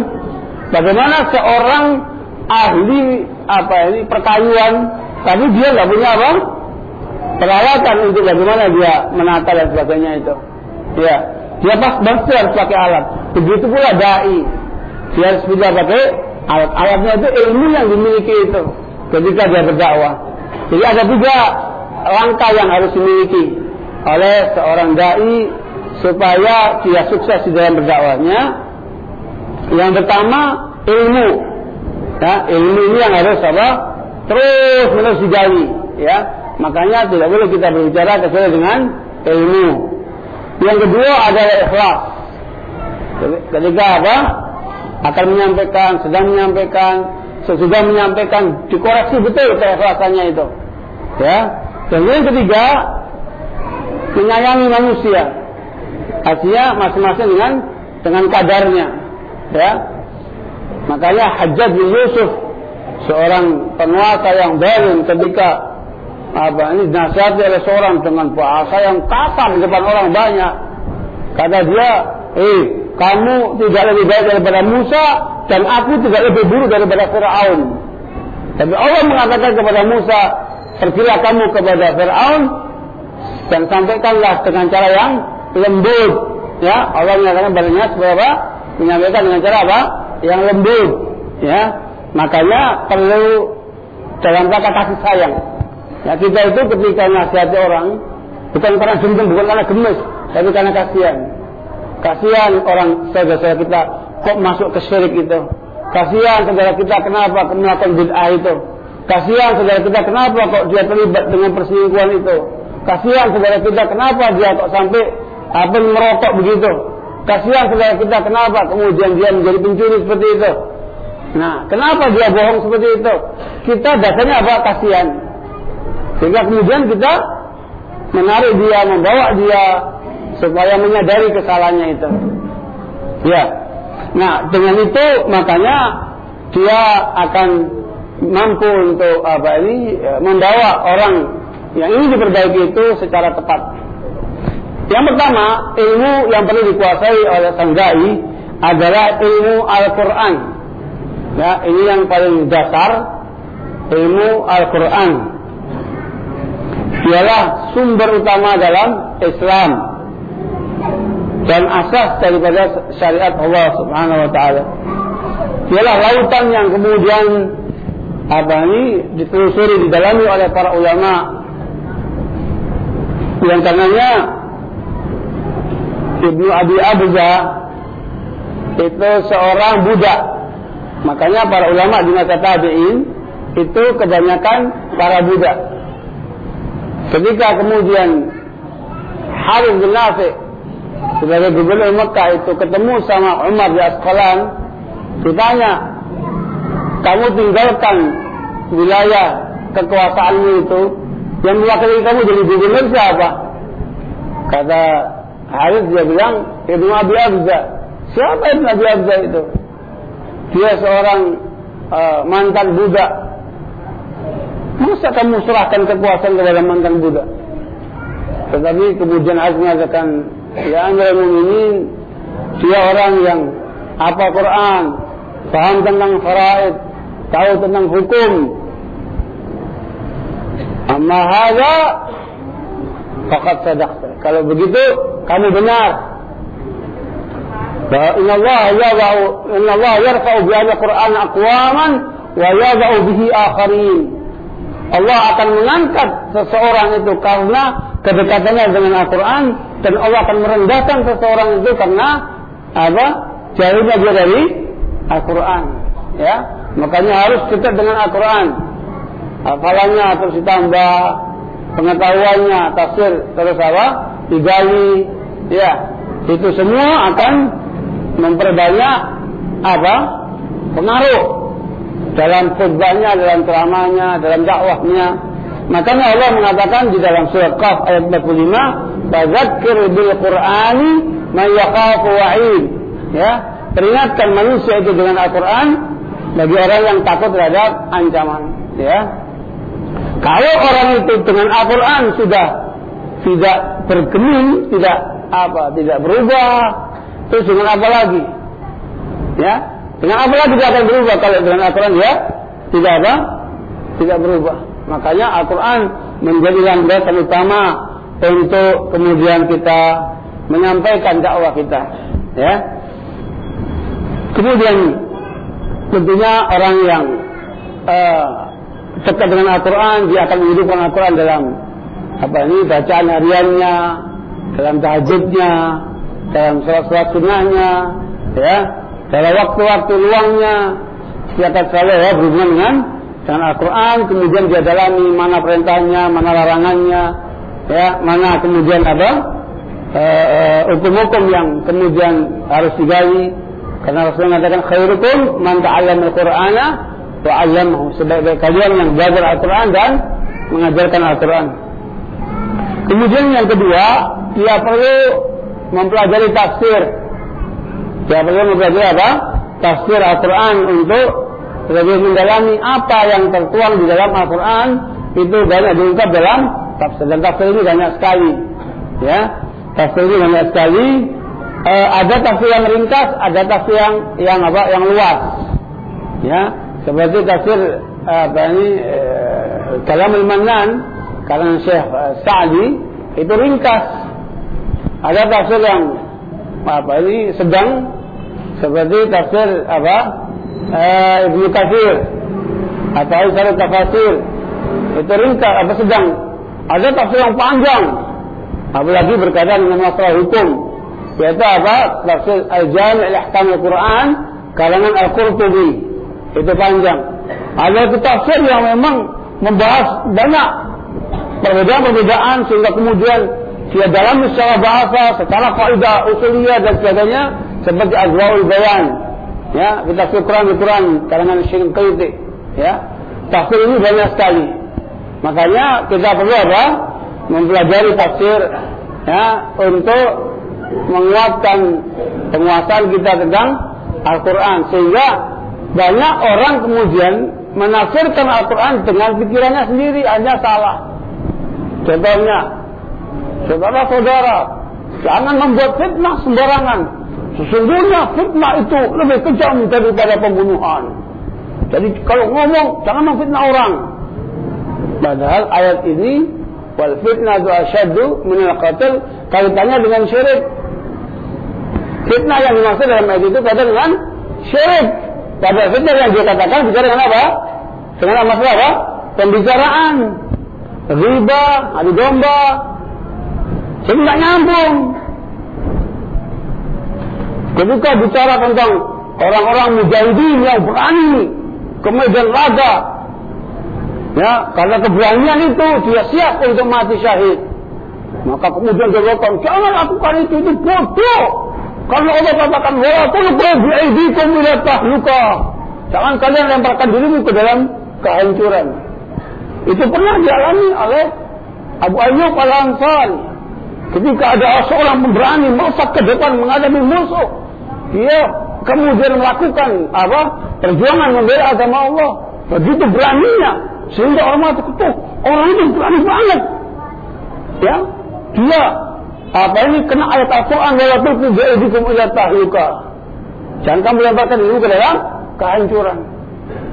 Bagaimana seorang ahli apa ini perkayuan, tapi dia nggak punya apa? Peralatan untuk bagaimana dia menata dan sebagainya itu. Ya, dia pas pasti harus pakai alat. Begitu pula dai, dia harus bisa pakai alat. Alatnya itu ilmu yang dimiliki itu ketika dia berdakwah. Jadi ada tiga langkah yang harus dimiliki oleh seorang dai supaya dia sukses di dalam berdakwahnya. Yang pertama ilmu, ya, ilmu ini yang harus apa? Terus menerus digali, ya. Makanya tidak boleh kita berbicara kecuali dengan ilmu. Yang kedua adalah ikhlas. Ketika apa? Akan menyampaikan, sedang menyampaikan, sesudah menyampaikan, dikoreksi betul keikhlasannya itu. Ya. Dan yang ketiga, menyayangi manusia. Artinya masing-masing dengan dengan kadarnya. Ya. Makanya Hajjaj bin Yusuf seorang penguasa yang zalim ketika apa ini nasihati oleh seorang dengan bahasa yang kasar di depan orang banyak. Kata dia, eh kamu tidak lebih baik daripada Musa dan aku tidak lebih buruk daripada Fir'aun. Tapi Allah mengatakan kepada Musa, pergilah kamu kepada Fir'aun dan sampaikanlah dengan cara yang lembut. Ya, Allah menyatakan baliknya supaya apa? Menyampaikan dengan cara apa? Yang lembut. Ya, makanya perlu dalam kata kasih sayang. Ya, kita itu ketika nasihati orang bukan karena dendam, bukan karena gemes, tapi karena kasihan. Kasihan orang saudara-saudara kita kok masuk ke syirik itu. Kasihan saudara kita kenapa melakukan bid'ah itu. Kasihan saudara kita kenapa kok dia terlibat dengan perselingkuhan itu. Kasihan saudara kita kenapa dia kok sampai apa merokok begitu. Kasihan saudara kita kenapa kemudian dia menjadi pencuri seperti itu. Nah, kenapa dia bohong seperti itu? Kita dasarnya apa? Kasihan. Sehingga kemudian kita menarik dia, membawa dia supaya menyadari kesalahannya itu. Ya. Nah, dengan itu makanya dia akan mampu untuk apa ini ya, membawa orang yang ingin diperbaiki itu secara tepat. Yang pertama, ilmu yang perlu dikuasai oleh sang dai adalah ilmu Al-Qur'an. Ya, ini yang paling dasar ilmu Al-Qur'an. Ialah sumber utama dalam Islam dan asas daripada syariat Allah Subhanahu wa taala. Ialah lautan yang kemudian apa ini ditelusuri didalami oleh para ulama yang karenanya Ibnu Abi Abza itu seorang budak. Makanya para ulama di masa tabi'in itu kebanyakan para budak. Ketika kemudian Harith bin Nafi sebagai gubernur Mekah itu ketemu sama Umar di Asqalan, ditanya, kamu tinggalkan wilayah kekuasaanmu itu yang mewakili kamu jadi gubernur siapa? Kata Harith dia bilang Ibnu Abi Abza. Siapa Ibnu Abi Abza itu? Dia seorang uh, mantan budak. Masa kamu serahkan kekuasaan kepada mantan budak? Tetapi kemudian Harith mengatakan, Ya Amirul Muminin, dia orang yang apa Quran, paham tentang faraid, tahu tentang hukum, Amma hadza faqad sadaqta. Kalau begitu kamu benar. Bahwa inna Allah yada'u inna Allah yarfa'u bi Al-Qur'an aqwaman wa yada'u bihi akharin. Allah akan mengangkat seseorang itu karena kedekatannya dengan Al-Quran dan Allah akan merendahkan seseorang itu karena apa? Jauhnya dia dari Al-Quran. Ya, makanya harus dekat dengan Al-Quran. Hafalannya terus ditambah, pengetahuannya, tafsir terus apa? Digali, ya. Itu semua akan memperbanyak apa? Pengaruh dalam khutbahnya, dalam ceramahnya, dalam dakwahnya. Makanya Allah mengatakan di dalam surat Qaf ayat 45, "Fadzakir bil Qur'ani man wa'id." Ya, peringatkan manusia itu dengan Al-Qur'an bagi orang yang takut terhadap ancaman, ya. Kalau orang itu dengan Al-Qur'an sudah tidak bergeming, tidak apa, tidak berubah, terus dengan apa lagi? Ya, dengan apa lagi tidak akan berubah kalau dengan Al-Quran ya tidak apa? Tidak berubah. Makanya Al-Quran menjadi landasan utama untuk kemudian kita menyampaikan dakwah kita. Ya. Kemudian tentunya orang yang uh, dekat dengan Al-Quran dia akan menghidupkan Al-Quran dalam apa ini bacaan hariannya, dalam tahajudnya, dalam sholat-sholat sunnahnya, ya, dalam waktu-waktu luangnya dia akan selalu ya, berhubungan dengan dengan Al-Quran, kemudian dia dalami mana perintahnya, mana larangannya, ya, mana kemudian apa eh, eh, hukum-hukum uh, uh, yang kemudian harus digali. Karena Rasulullah mengatakan khairukum man ta'allama al-Qur'ana wa. Sebaik-baik kalian yang belajar Al-Qur'an dan mengajarkan Al-Qur'an. Kemudian yang kedua, dia perlu mempelajari tafsir. Dia perlu mempelajari apa? Tafsir Al-Quran untuk lebih mendalami apa yang tertuang di dalam Al-Quran. Itu banyak diungkap dalam tafsir. Dan tafsir ini banyak sekali. Ya tafsir ini banyak sekali. E, ada tafsir yang ringkas ada tafsir yang yang apa? Yang luas. Ya seperti tafsir apa ini? E, kalam al-Mannan Syekh Sa'di itu ringkas ada tafsir yang apa ini sedang seperti tafsir apa? Eh, Ibnu Katsir. Atau Isar Tafsir itu ringkas apa sedang. Ada tafsir yang panjang. Apalagi berkaitan dengan masalah hukum. Yaitu apa? Tafsir Al-Jami' Al-Ahkam Al-Quran kalangan Al-Qurtubi. Itu panjang. Ada tafsir yang memang membahas banyak perbedaan-perbedaan sehingga kemudian dia dalam secara bahasa, secara kaidah usuliyah dan sebagainya seperti Azwaul Bayan. Ya kita Quran Quran karangan Syekh ya tafsir ini banyak sekali. Makanya kita perlu apa? Mempelajari tafsir ya untuk menguatkan penguasaan kita tentang Al-Quran. Sehingga banyak orang kemudian menafsirkan Al-Quran dengan pikirannya sendiri hanya salah. Contohnya saudara-saudara jangan membuat fitnah sembarangan Sesungguhnya fitnah itu lebih kejam daripada pembunuhan. Jadi kalau ngomong jangan memfitnah orang. Padahal ayat ini wal fitnah itu asyaddu min al-qatl kaitannya dengan syirik. Fitnah yang dimaksud dalam ayat itu kaitan dengan syirik. Pada fitnah yang dia katakan bicara dengan apa? Dengan masalah apa? Pembicaraan, riba, adu domba. Jadi nggak nyambung. Ketika bicara tentang orang-orang mujahidin yang berani ke medan laga, ya karena keberanian itu dia siap untuk mati syahid. Maka kemudian dia katakan, jangan lakukan itu, itu bodoh. Karena Allah katakan, wa tulqu bi'aidikum ila tahluka. Jangan kalian lemparkan dirimu ke dalam kehancuran. Itu pernah dialami oleh Abu Ayyub al-Ansari. Ketika ada seorang pemberani melesat ke depan menghadapi musuh, dia kemudian melakukan apa? Perjuangan membela agama Allah. Begitu beraninya sehingga orang mengatakan orang itu berani banget. Ya dia apa ini kena ayat Al-Quran itu bi'idikum ila tahluka jangan kamu lemparkan diri ke dalam kehancuran.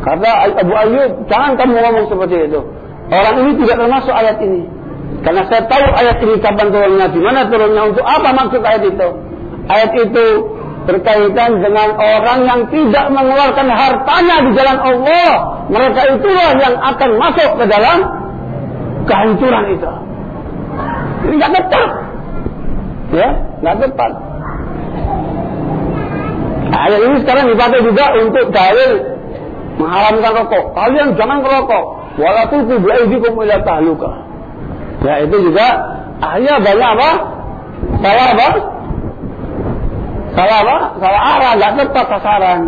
Kata Abu Ayyub jangan kamu ngomong seperti itu. Orang ini tidak termasuk ayat ini. Karena saya tahu ayat ini kapan turunnya, di mana turunnya, untuk apa maksud ayat itu. Ayat itu berkaitan dengan orang yang tidak mengeluarkan hartanya di jalan Allah. Mereka itulah yang akan masuk ke dalam kehancuran itu. Ini nggak tepat. Ya, nggak tepat. Nah, ayat ini sekarang dipakai juga untuk dalil mengharamkan rokok. Kalian jangan merokok. Walaupun tubuh ila tahluka. Ya, itu juga akhirnya banyak apa? Salah apa? Salah apa? Salah arah, nggak tepat sasaran.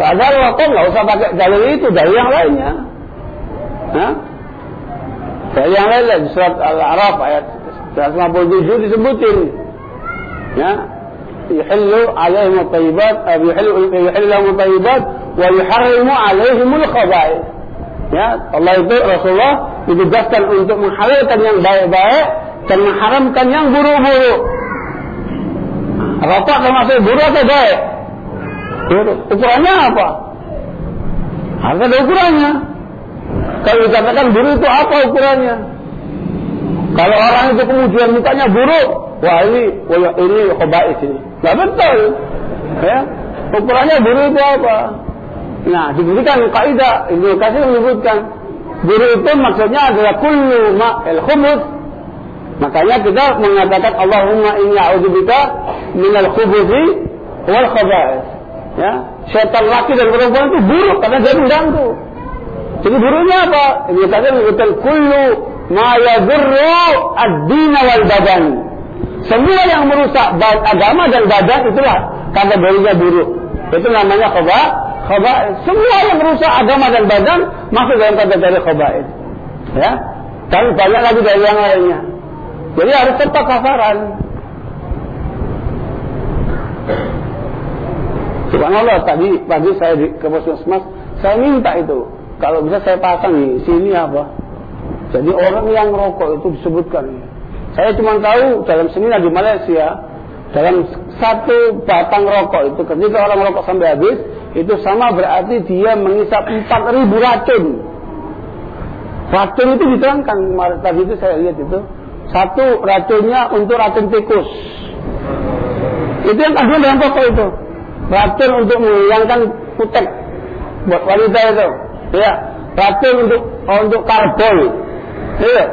ada rokok nggak usah pakai dalil itu, dalil yang lainnya. Hah? Dalil yang lain surat Al-Araf ayat 157 disebutin. Ya, yuhillu alaihim at-tayyibat yuhillu yuhillu lahum at-tayyibat wa yuharrimu alaihimul khaba'ith ya Allah itu Rasulullah ditugaskan untuk menghalalkan yang baik-baik dan mengharamkan yang buruk-buruk rokok termasuk buruk atau baik buruk ukurannya apa harus ada ukurannya kalau dikatakan buruk itu apa ukurannya kalau orang itu kemudian mukanya buruk wah ini wah ini khaba'is ini Nah betul. Ya. Ukurannya buru itu apa? Nah, diberikan kaidah Ibnu Katsir menyebutkan buru itu maksudnya adalah kullu ma'il khubuth. Makanya kita mengatakan Allahumma inni a'udzubika minal khubuthi wal khaba'ith. Ya, setan laki dan perempuan itu buruk karena dia mengganggu. Jadi buruknya apa? Ibnu Katsir menyebutkan kullu ma yadurru ad-din wal badan. Semua yang merusak agama dan badan itulah kategorinya buruk. Itu namanya khoba. Khoba. Semua yang merusak agama dan badan masuk dalam kategori khobaid. Ya. Dan banyak lagi dari yang lainnya. Jadi harus tepat sasaran. Subhanallah tadi pagi saya di ke puskesmas saya minta itu kalau bisa saya pasang di sini apa. Jadi orang yang rokok itu disebutkan saya cuma tahu dalam seminar di Malaysia, dalam satu batang rokok itu ketika orang rokok sampai habis, itu sama berarti dia mengisap 4000 racun. Racun itu diterangkan kemarin tadi itu saya lihat itu. Satu racunnya untuk racun tikus. Itu yang kedua dalam rokok itu. Racun untuk menghilangkan kutek buat wanita itu. Ya, racun untuk untuk karbon. Iya.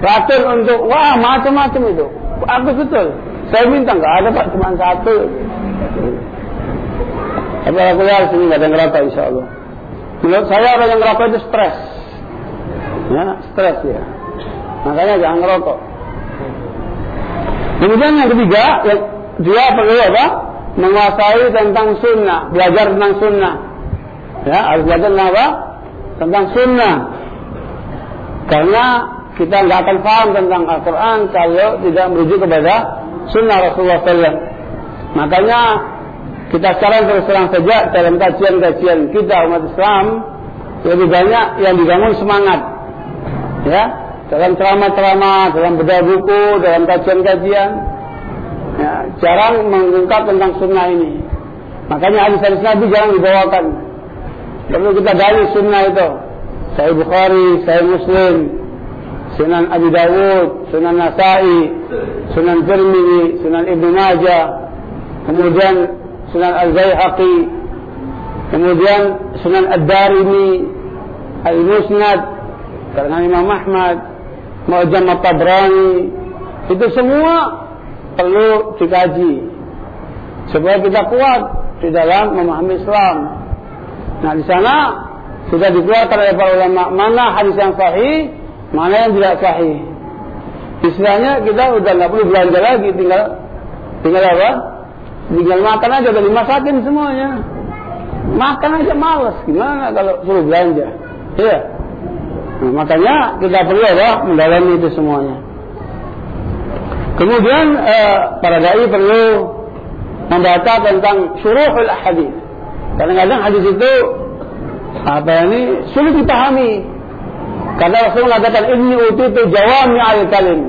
Racun untuk wah macam-macam itu. Aku betul. Saya minta nggak ada pak cuma satu. Tapi aku lihat sini nggak ada ngerokok insya Allah. Menurut saya orang yang ngerokok itu stres. Ya, stres ya. Makanya jangan ngerokok. Kemudian yang ketiga, yang dia perlu apa? Menguasai tentang sunnah, belajar tentang sunnah. Ya, harus belajar tentang apa? Tentang sunnah. Karena kita nggak akan paham tentang Al-Quran kalau tidak merujuk kepada Sunnah Rasulullah SAW. Makanya kita sekarang terus terang saja dalam kajian-kajian kita umat Islam lebih banyak yang dibangun semangat, ya dalam ceramah-ceramah, dalam bedah buku, dalam kajian-kajian, ya, jarang mengungkap tentang sunnah ini. Makanya hadis-hadis Nabi jarang dibawakan. Perlu kita gali sunnah itu. Saya Bukhari, saya Muslim, Sunan Abu Dawud, Sunan Nasai, Sunan Tirmidzi, Sunan Ibnu Majah, kemudian Sunan Al-Baihaqi, kemudian Sunan Ad-Darimi, Al-Musnad, karangan Imam Ahmad, Mu'jam At-Tabrani, itu semua perlu dikaji supaya kita kuat di dalam memahami Islam. Nah, di sana sudah dikeluarkan oleh para ulama mana hadis yang sahih, Mana yang tidak sahih? Istilahnya kita udah nggak perlu belanja lagi, tinggal tinggal apa? Tinggal makan aja dari masakin semuanya. Makan aja males, gimana kalau suruh belanja? Iya. Nah, makanya kita perlu apa? Mendalami itu semuanya. Kemudian eh, para dai perlu membaca tentang syuruhul hadis. Kadang-kadang hadis itu apa ini sulit dipahami karena Rasul mengatakan ini itu jawami al kalim.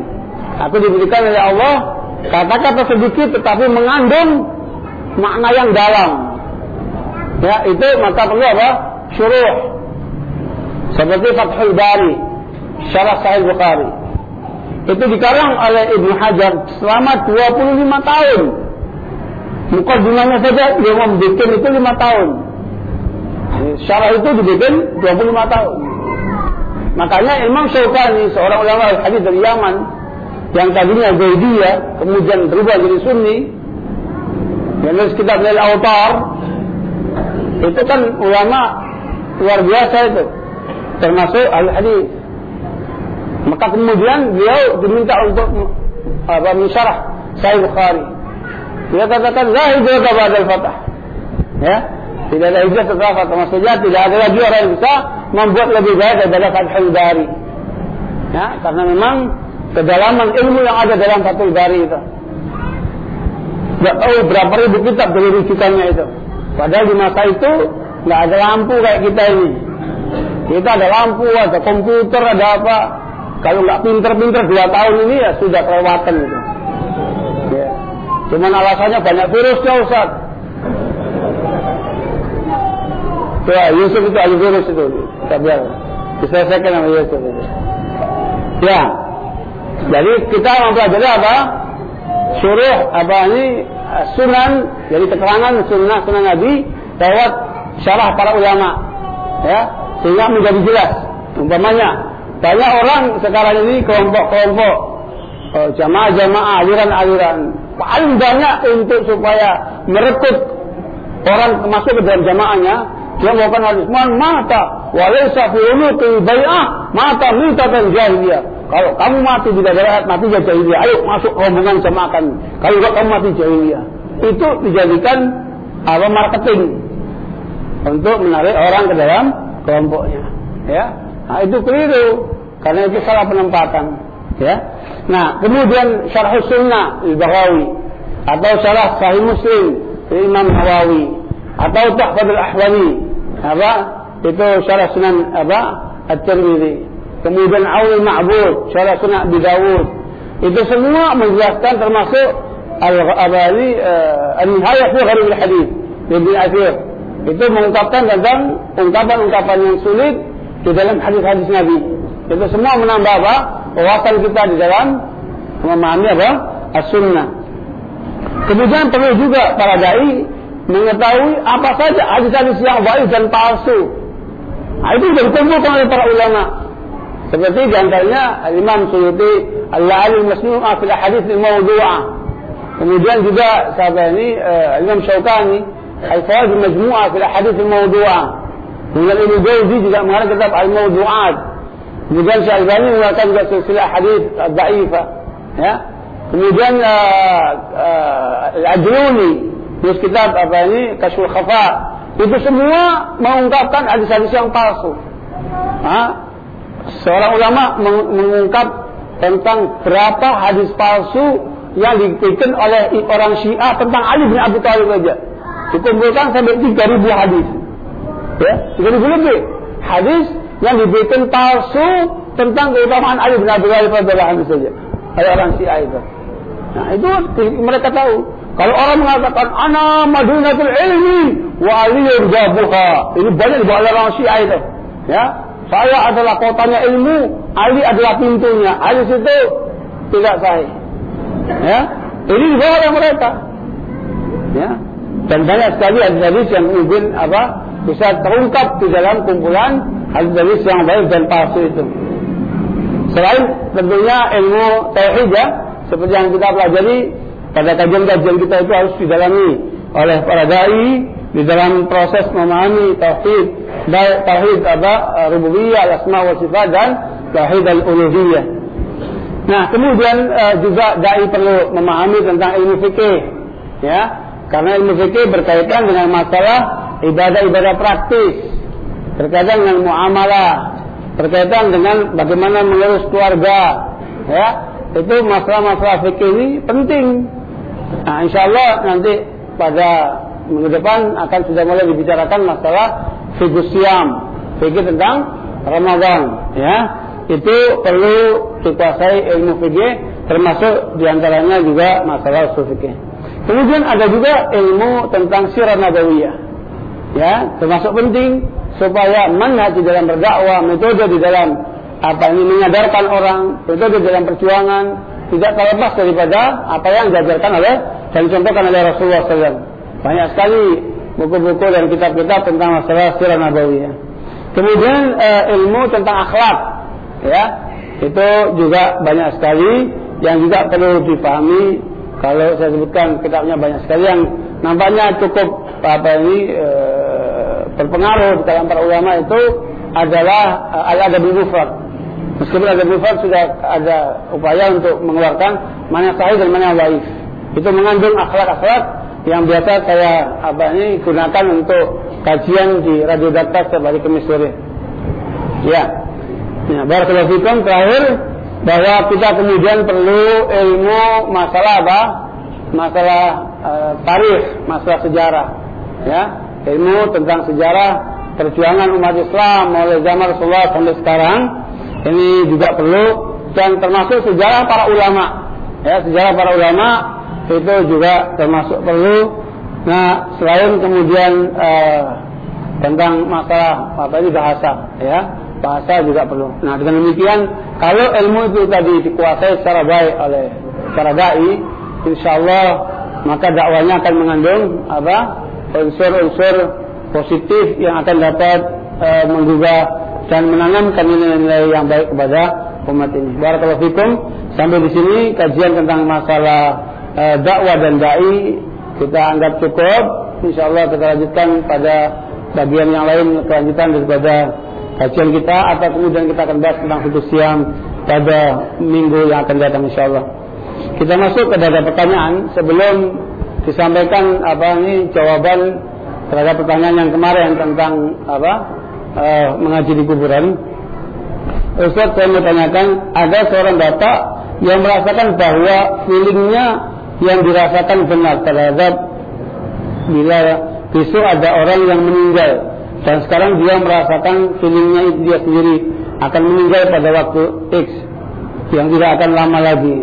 Aku diberikan oleh Allah kata-kata sedikit tetapi mengandung makna yang dalam. Ya, itu maka perlu apa? Syuruh. Seperti Fathul Bari. Syarah Sahih Bukhari. Itu dikarang oleh Ibnu Hajar selama 25 tahun. Mukaddimahnya saja dia bikin itu 5 tahun. Syarah itu dibikin 25 tahun. Makanya Imam Syaukani seorang ulama hadis dari Yaman yang tadinya Zaidiyah kemudian berubah jadi Sunni yang nulis kitab Lail Autar itu kan ulama luar biasa itu termasuk ahli hadis maka kemudian beliau diminta untuk apa mensyarah Sahih Bukhari. Dia katakan hijrah ba'da al-fatah. Ya tidak ada hijrah setelah maksudnya tidak ada lagi orang yang bisa membuat lebih baik daripada Fathul Bari ya karena memang kedalaman ilmu yang ada dalam Fathul Bari itu Gak tahu berapa ribu kitab dari rujukannya itu. Padahal di masa itu nggak ada lampu kayak kita ini. Kita ada lampu, ada komputer, ada apa. Kalau nggak pinter-pinter dua tahun ini ya sudah kelewatan itu. Ya. Cuman alasannya banyak virusnya Ustaz. Ya, Yusuf itu ahli virus itu. Kita biar diselesaikan sama Yusuf itu. Ya. Jadi kita mempelajari apa? Suruh apa ini sunan jadi keterangan sunnah sunnah Nabi lewat syarah para ulama ya sehingga menjadi jelas umpamanya banyak orang sekarang ini kelompok-kelompok oh, jamaah-jamaah aliran-aliran paling banyak untuk supaya merekrut orang masuk ke dalam jamaahnya dia melakukan hadis man mata walaysa fi unuqi bai'ah mata mitatan jahiliyah kalau kamu mati tidak ada mati jahiliyah ayo masuk rombongan jamaah kami kalau enggak kamu mati jahiliyah itu dijadikan apa marketing. Untuk menarik orang ke dalam kelompoknya. Ya? Nah itu keliru. Karena itu salah penempatan. Ya? Nah kemudian syarh sunnah al-Baghawi atau syarah sahih muslim Imam Nawawi atau Tahfadul Ahwani apa? Itu syarah sunan apa? at-Tirmidzi kemudian Aul Ma'bud syarah sunan Abi Dawud. Itu semua menjelaskan termasuk al-Abali uh, al-Nihayah fi Gharib al-Hadis Ibn Athir itu mengungkapkan tentang ungkapan-ungkapan yang sulit di dalam hadis-hadis Nabi. Itu semua menambah apa? Wawasan kita di dalam memahami apa? As-sunnah. Kemudian perlu juga para dai mengetahui apa saja hadis-hadis yang baik dan palsu. Nah, itu sudah dikumpulkan oleh para ulama. Seperti diantaranya Imam Suyuti Al-La'al al-Masnu'ah fil hadis al-mawdu'ah. Kemudian juga sahabat ini uh, Imam Syaukani Al-Fawaid al-Majmu'ah fil hadis al-mawdu'ah. Kemudian Ibnu Jauzi juga mengarang kitab Al-Mawdu'at. Kemudian Syekh Al-Bani mengarang juga silsilah hadis al-Da'ifah. Ya. Kemudian uh, uh, Al-Ajluni Kitab apa ini Kasyul Khafa itu semua mengungkapkan hadis-hadis yang palsu. Seorang ulama mengungkap tentang berapa hadis palsu yang dibikin oleh orang Syiah tentang Ali bin Abi Thalib saja. Dikumpulkan sampai 3000 hadis. Ya, 3000 lebih hadis yang dibikin palsu tentang keutamaan Ali bin Abi Thalib adalah saja. Oleh orang Syiah itu. Nah, itu mereka tahu. Kalau orang mengatakan ana madinatul ilmi wa aliyun jabuha. Ini banyak dibawa oleh orang Syiah itu. Ya. Saya adalah kotanya ilmu, Ali adalah pintunya. Ali situ tidak sahih. Ya. Ini dibawa oleh mereka. Ya. Dan banyak sekali hadis-hadis yang mungkin apa bisa terungkap di dalam kumpulan hadis-hadis yang baik dan palsu itu. Selain tentunya ilmu tauhid ya, seperti yang kita pelajari pada kajian-kajian kita itu harus didalami oleh para dai di dalam proses memahami tauhid tauhid apa rububiyah asma wa sifat dan tauhid al-uluhiyah. Nah, kemudian uh, juga dai perlu memahami tentang ilmu fikih ya. Karena ilmu fikih berkaitan dengan masalah ibadah-ibadah praktis, berkaitan dengan muamalah, berkaitan dengan bagaimana mengurus keluarga, ya. Itu masalah-masalah fikih ini penting Nah, insya Allah nanti pada minggu depan akan sudah mulai dibicarakan masalah figur siam, fikih tentang Ramadan, ya. Itu perlu dikuasai ilmu fikih, termasuk di antaranya juga masalah usul. Kemudian ada juga ilmu tentang sirah nabawiyah, ya, termasuk penting supaya manhaj di dalam berdakwah, metode di dalam apa ini menyadarkan orang itu di dalam perjuangan tidak terlepas daripada apa yang diajarkan oleh dan dicontohkan oleh Rasulullah SAW. Banyak sekali buku-buku dan kitab-kitab tentang masalah sirah nabawiyah. Kemudian eh, ilmu tentang akhlak, ya itu juga banyak sekali yang juga perlu dipahami. Kalau saya sebutkan kitabnya banyak sekali yang nampaknya cukup apa ini eh, berpengaruh dalam para ulama itu adalah eh, al-adabul mufrad. Meskipun ada mufrad sudah ada upaya untuk mengeluarkan mana sahih dan mana baik. Itu mengandung akhlak-akhlak yang biasa saya apa ini gunakan untuk kajian di Radio Dakta setiap hari. Ya. Ya, barakallahu fikum terakhir bahwa kita kemudian perlu ilmu masalah apa? Masalah uh, tarikh, masalah sejarah. Ya, ilmu tentang sejarah perjuangan umat Islam mulai zaman Rasulullah sampai sekarang ini juga perlu dan termasuk sejarah para ulama. Ya, sejarah para ulama itu juga termasuk perlu. Nah, selain kemudian uh, tentang masalah apa ini bahasa, ya, bahasa juga perlu. Nah, dengan demikian, kalau ilmu itu tadi dikuasai secara baik oleh para dai, insya Allah maka dakwanya akan mengandung apa unsur-unsur positif yang akan dapat uh, menggugah dan menanamkan nilai-nilai yang baik kepada umat ini. Barakallahu fikum. Sampai di sini kajian tentang masalah eh, dakwah dan dai kita anggap cukup. Insya Allah kita lanjutkan pada bagian yang lain kelanjutan daripada kajian kita atau kemudian kita akan bahas tentang khusus siang pada minggu yang akan datang insya Allah. Kita masuk ke dalam pertanyaan sebelum disampaikan apa ini jawaban terhadap pertanyaan yang kemarin tentang apa uh, mengaji di kuburan. Ustaz saya mau ada seorang bapak yang merasakan bahwa feelingnya yang dirasakan benar terhadap bila besok ada orang yang meninggal dan sekarang dia merasakan feelingnya itu dia sendiri akan meninggal pada waktu X yang tidak akan lama lagi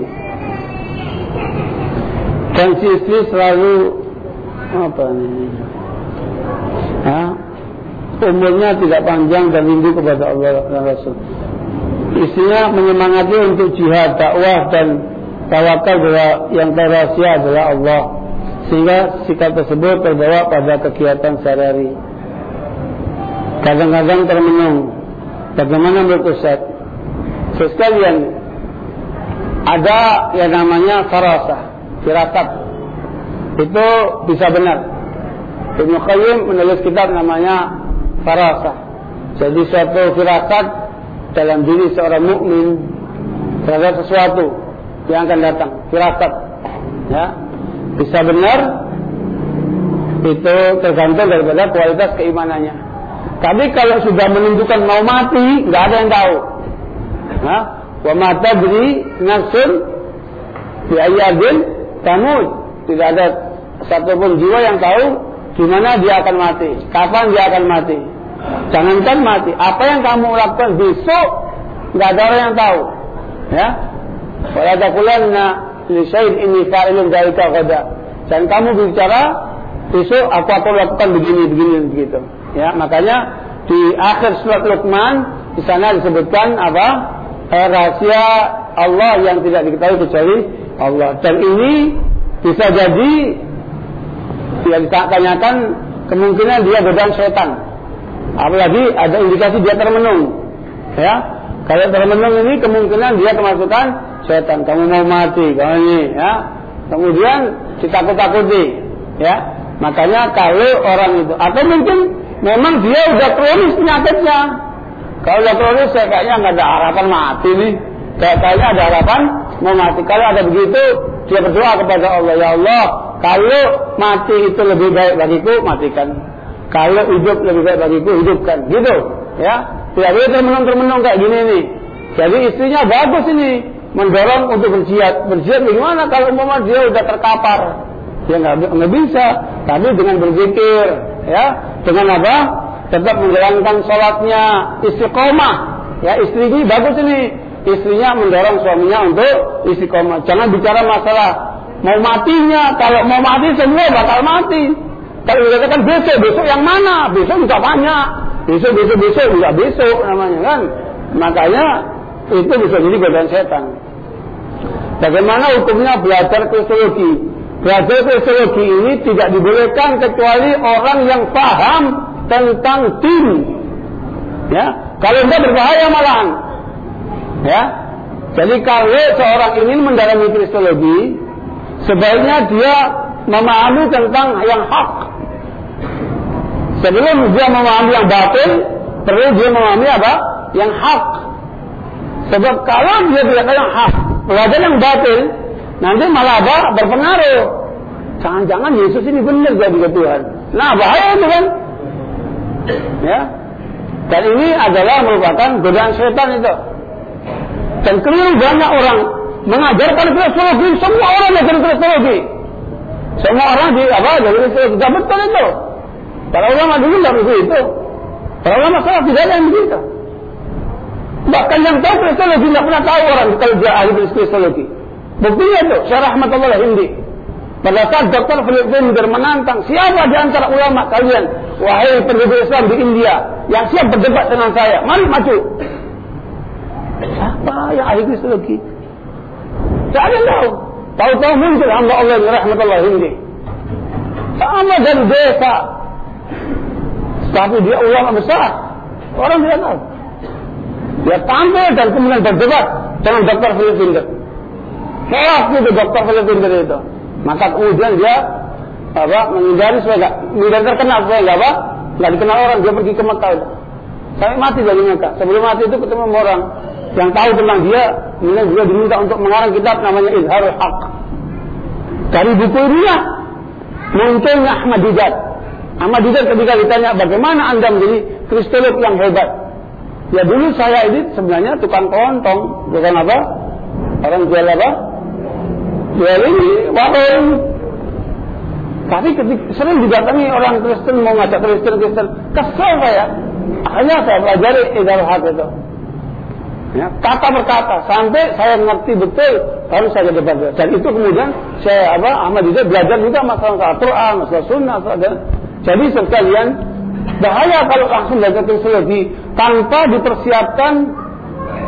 dan si istri selalu apa ini ha? Umurnya tidak panjang dan rindu kepada Allah dan Rasul. Istrinya menyemangati untuk jihad dakwah dan tawakal bahwa yang terrahasia adalah Allah. Sehingga sikap tersebut terbawa pada kegiatan sehari-hari. Kadang-kadang termenung bagaimana menurut Ustaz sekalian ada yang namanya farasah firasat. Itu bisa benar. Ibnu Qayyim menulis kitab namanya farasah jadi suatu firasat dalam diri seorang mukmin terhadap sesuatu yang akan datang, firasat. Ya. Bisa benar itu tergantung daripada kualitas keimanannya. Tapi kalau sudah menunjukkan mau mati, nggak ada yang tahu. Nah, wa mata beri nafsun di ayadin kamu tidak ada satupun jiwa yang tahu di mana dia akan mati, kapan dia akan mati. Jangankan mati, apa yang kamu lakukan besok nggak ada orang yang tahu. Ya, Wala taqulanna li syai'in inni fa'ilun dzalika ghada. Dan kamu bicara besok aku akan lakukan begini begini begitu. Ya, makanya di akhir surat Luqman di sana disebutkan apa? Eh, rahasia Allah yang tidak diketahui kecuali Allah. Dan ini bisa jadi yang ditanyakan kemungkinan dia godaan setan. Apalagi ada indikasi dia termenung. Ya, kalau termenung ini kemungkinan dia kemasukan setan, kamu mau mati, kamu ini, ya. Kemudian ditakut-takuti, ya. Makanya kalau orang itu, atau mungkin memang dia udah kronis penyakitnya. Kalau udah kronis, saya kayaknya nggak ada harapan mati nih. Kayak kayaknya ada harapan mau mati. Kalau ada begitu, dia berdoa kepada Allah, ya Allah, kalau mati itu lebih baik bagiku, matikan. Kalau hidup lebih baik bagiku, hidupkan. Gitu, ya. Tidak boleh termenung-termenung kayak gini nih. Jadi istrinya bagus ini mendorong untuk berjihad. Berjihad bagaimana kalau umpama dia udah terkapar? Dia nggak bisa. Tapi dengan berzikir, ya, dengan apa? Tetap menjalankan sholatnya istiqomah. Ya, istri ini bagus ini. Istrinya mendorong suaminya untuk istiqomah. Jangan bicara masalah mau matinya. Kalau mau mati semua bakal mati. Kalau dikatakan besok, besok yang mana? Besok juga banyak. Besok, besok, besok juga besok namanya kan. Makanya itu bisa jadi godaan setan. Bagaimana hukumnya belajar kristologi? Belajar kristologi ini tidak dibolehkan kecuali orang yang paham tentang tim. Ya, kalau tidak berbahaya malahan. Ya, jadi kalau seorang ingin mendalami kristologi, sebaiknya dia memahami tentang yang hak. Sebelum dia memahami yang batin, perlu dia memahami apa? Yang hak. Sebab kalau dia tidak yang hak, belajar yang batin, nanti malah apa? Berpengaruh. Jangan-jangan Yesus ini benar jadi ke Tuhan. Nah bahaya itu kan. Ya. Dan ini adalah merupakan godaan setan itu. Dan keliru banyak orang mengajarkan kristologi, semua orang mengajar kristologi. Semua orang di apa jadi kristologi, tidak betul itu. Para ulama dulu tidak begitu. Para ulama salah tidak ada yang begitu. Bahkan yang tahu kristologi tidak pernah tahu orang kalau dia ahli kristologi. Buktinya itu, Syarah Rahmatullah Hindi. Pada saat Dr. Philip Binder menantang siapa di antara ulama kalian, wahai penduduk Islam di India, yang siap berdebat dengan saya, mari maju. Siapa yang ahli kristologi? Tidak yang tahu. Tahu-tahu muncul hamba Allah yang rahmatullah hindi. Sama dari desa. Tapi dia ulama besar. Orang tidak tahu. Dia tampil dan kemudian berdebat dengan. Philip Binder. Kelas itu. Philip Binder itu. Maka kemudian dia apa menghindari supaya nggak menghindari terkenal supaya nggak apa nggak dikenal orang dia pergi ke Mekah Sampai mati dari Mekah. Sebelum mati itu ketemu orang yang tahu tentang dia, kemudian juga diminta untuk mengarang kitab namanya Izharul Haq. Dari buku inilah munculnya Ahmad Didat. Ahmad Didat ketika ditanya bagaimana anda menjadi kristolog yang hebat. Ya dulu saya ini sebenarnya tukang kelontong, bukan apa? Orang jual apa? Jual ini, warung. Tapi ketika sering didatangi orang Kristen mau ngajak Kristen Kristen, kesel saya. Akhirnya saya pelajari Izharul Haq itu ya, kata berkata. Sampai saya mengerti betul baru saya debat dan itu kemudian saya apa Ahmad juga belajar juga masalah Al-Quran masalah Sunnah masalah jadi sekalian bahaya kalau langsung belajar teologi tanpa dipersiapkan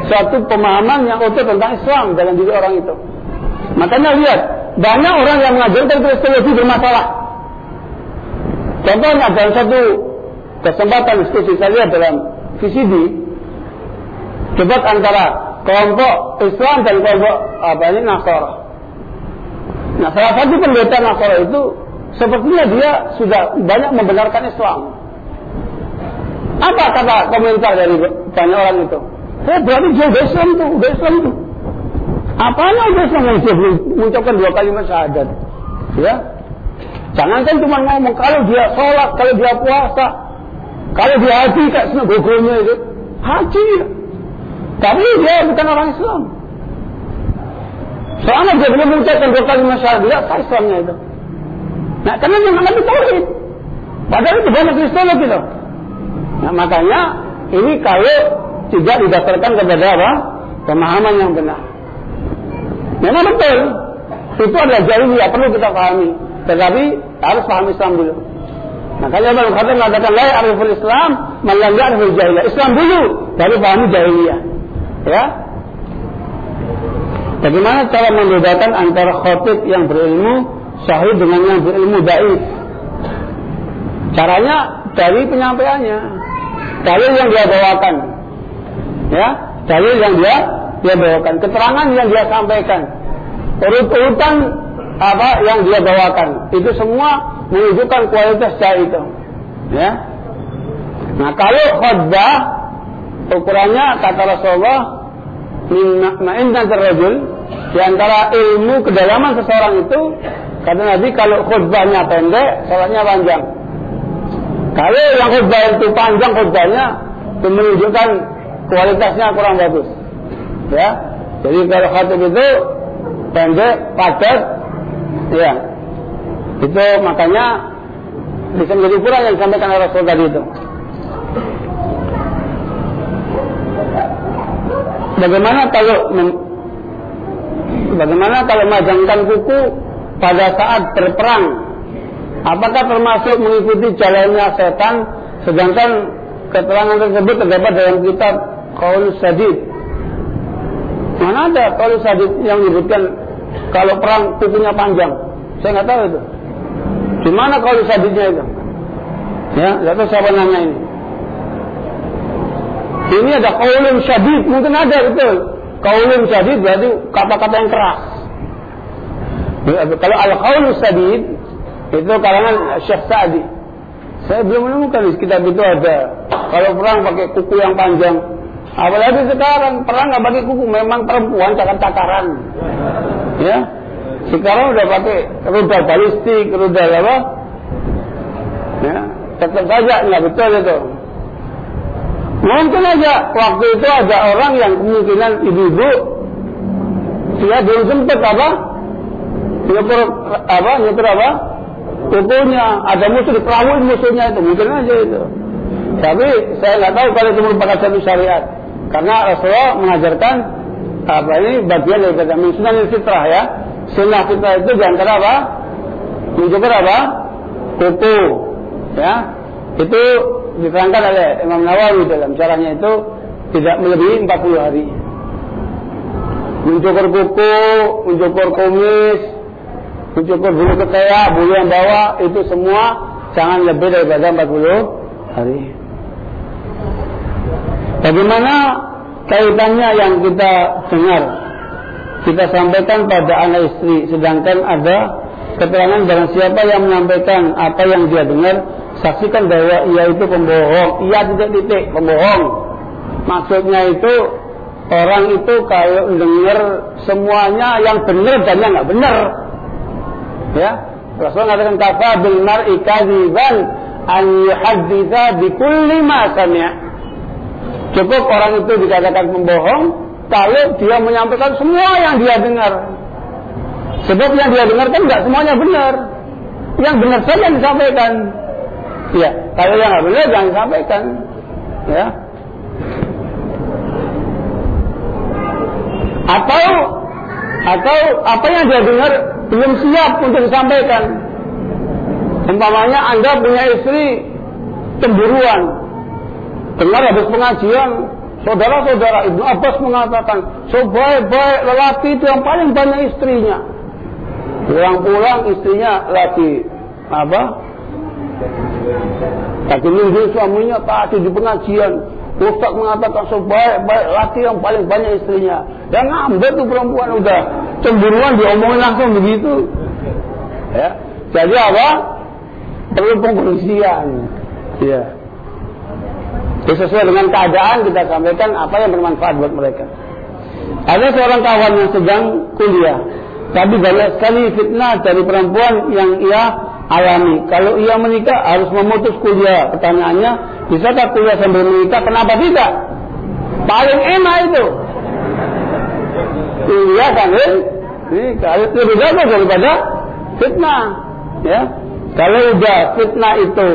suatu pemahaman yang utuh tentang Islam dalam diri orang itu. Makanya lihat banyak orang yang mengajarkan teologi bermasalah. Contohnya dalam satu kesempatan diskusi saya dalam VCD debat antara kelompok Islam dan kelompok apa ini Nasara. Nah, salah satu pendeta Nasara itu sepertinya dia sudah banyak membenarkan Islam. Apa kata komentar dari banyak orang itu? Eh, berarti dia udah Islam tuh, udah Islam tuh. Apanya udah Islam yang dia mengucapkan dua kalimat syahadat? Ya, Jangankan cuma ngomong, kalau dia sholat, kalau dia puasa, kalau dia haji kayak sinagogonya itu, haji. Tapi dia bukan orang Islam. Selama dia belum mengucapkan dua kalimat syahadat, dia sah Islamnya itu. Nah, karena yang itu tauhid. Padahal itu banyak kristologi loh. Nah, makanya ini kalau tidak didasarkan kepada apa? Pemahaman yang benar. Memang betul. Itu adalah jahiliyah, perlu kita pahami. Tetapi harus paham Islam dulu. Makanya Ibnu Khattab mengatakan la ya'riful Islam man lam ya'riful jahiliyah. Islam dulu, baru pahami jahiliyah. Ya. Bagaimana cara membedakan antara khotib yang berilmu sahih dengan yang berilmu daif? Caranya dari penyampaiannya, dalil yang dia bawakan, ya, dalil yang dia dia bawakan, keterangan yang dia sampaikan, urut-urutan apa yang dia bawakan, itu semua menunjukkan kualitas saya itu, ya. Nah kalau khutbah ukurannya kata Rasulullah ma'indan terrajul di antara ilmu kedalaman seseorang itu kata Nabi kalau khutbahnya pendek sholatnya panjang. Kalau yang khutbah itu panjang khutbahnya itu menunjukkan kualitasnya kurang bagus. Ya jadi kalau khutbah itu pendek padat ya. Itu makanya bisa menjadi ukuran yang disampaikan oleh Rasul tadi itu Bagaimana kalau bagaimana kalau majangkan kuku pada saat berperang? Apakah termasuk mengikuti jalannya setan sedangkan keterangan tersebut terdapat dalam kitab qaul sadid. Mana ada qaul sadid yang menyebutkan kalau perang kukunya panjang? Saya nggak tahu itu. Di mana qaul sadidnya itu? Ya, nggak tahu siapa nanya ini. Ini ada qaulun sadid, mungkin ada betul. Qaulun sadid berarti kata-kata yang keras. Kalau al-qaul sadid itu kalangan Syekh Sa'di. Saya belum menemukan di kitab itu ada. Kalau perang pakai kuku yang panjang. Apalagi sekarang perang nggak pakai kuku, memang perempuan cakar-cakaran. Ya, sekarang udah pakai rudal balistik, rudal apa? Ya, tetap saja nggak betul itu. Mungkin aja waktu itu ada orang yang kemungkinan ibu-ibu dia belum sempat apa? Nyukur apa? Nyukur apa? kukunya, ada musuh diperahuin musuhnya itu, mungkin aja itu. Tapi saya nggak tahu kalau itu merupakan satu syariat. Karena Rasulullah mengajarkan apa ini bagian daripada sunnah fitrah ya. Sunnah fitrah itu di antara apa? Menunjukkan apa? Kuku. Ya. Itu diterangkan oleh Imam Nawawi dalam caranya itu tidak melebihi 40 hari. Mencukur kuku, mencukur kumis, mencukur bulu ketiak, bulu yang bawah itu semua jangan lebih daripada 40 hari. Bagaimana kaitannya yang kita dengar? Kita sampaikan pada anak istri, sedangkan ada keterangan barang siapa yang menyampaikan apa yang dia dengar, saksikan bahwa ia itu pembohong. Ia tidak titik pembohong. Maksudnya itu orang itu kalau dengar semuanya yang benar dan yang nggak benar Ya, Rasul mengatakan kafa bil mar'i an yuhadditha bi kulli ma sami'a. Cukup orang itu dikatakan pembohong kalau dia menyampaikan semua yang dia dengar. Sebab yang dia dengar kan nggak semuanya benar. Yang benar saja disampaikan. Ya, kalau yang nggak benar jangan disampaikan. Ya. Atau atau apa yang dia dengar belum siap untuk disampaikan. Umpamanya Anda punya istri cemburuan. Dengar habis pengajian, saudara-saudara Ibnu Abbas mengatakan, sebaik-baik lelaki itu yang paling banyak istrinya. Pulang-pulang istrinya lagi apa? Lagi nunggu suaminya tadi di pengajian. Ustaz mengatakan sebaik-baik laki yang paling banyak istrinya. Dan ngambek tuh perempuan udah cemburuan diomongin langsung begitu. Ya. Jadi apa? Perlu pengkondisian. Ya. Jadi sesuai dengan keadaan kita sampaikan apa yang bermanfaat buat mereka. Ada seorang kawan yang sedang kuliah, tapi banyak sekali fitnah dari perempuan yang ia alami. Kalau ia menikah harus memutus kuliah. Pertanyaannya, bisakah kuliah sambil menikah? Kenapa tidak? Paling enak itu. Iya kan? Ini lebih bagus daripada fitnah. Ya, kalau udah fitnah itu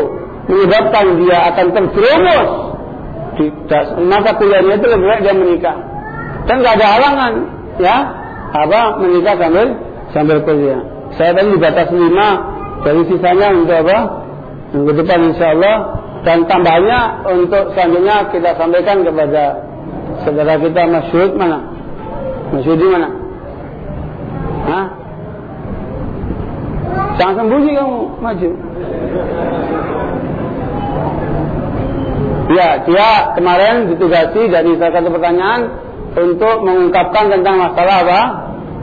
menyebabkan dia akan terjerumus di masa kuliahnya itu lebih baik dia menikah. Dan nggak ada halangan, ya, apa menikah sambil sambil kuliah. Saya tadi dibatas lima, dari sisanya untuk apa? Minggu depan insya Allah dan tambahnya untuk selanjutnya kita sampaikan kepada saudara kita Masyud mana? Masyud di mana? Hah? Jangan sembunyi kamu, maju. Ya, dia kemarin ditugasi dari salah satu pertanyaan untuk mengungkapkan tentang masalah apa?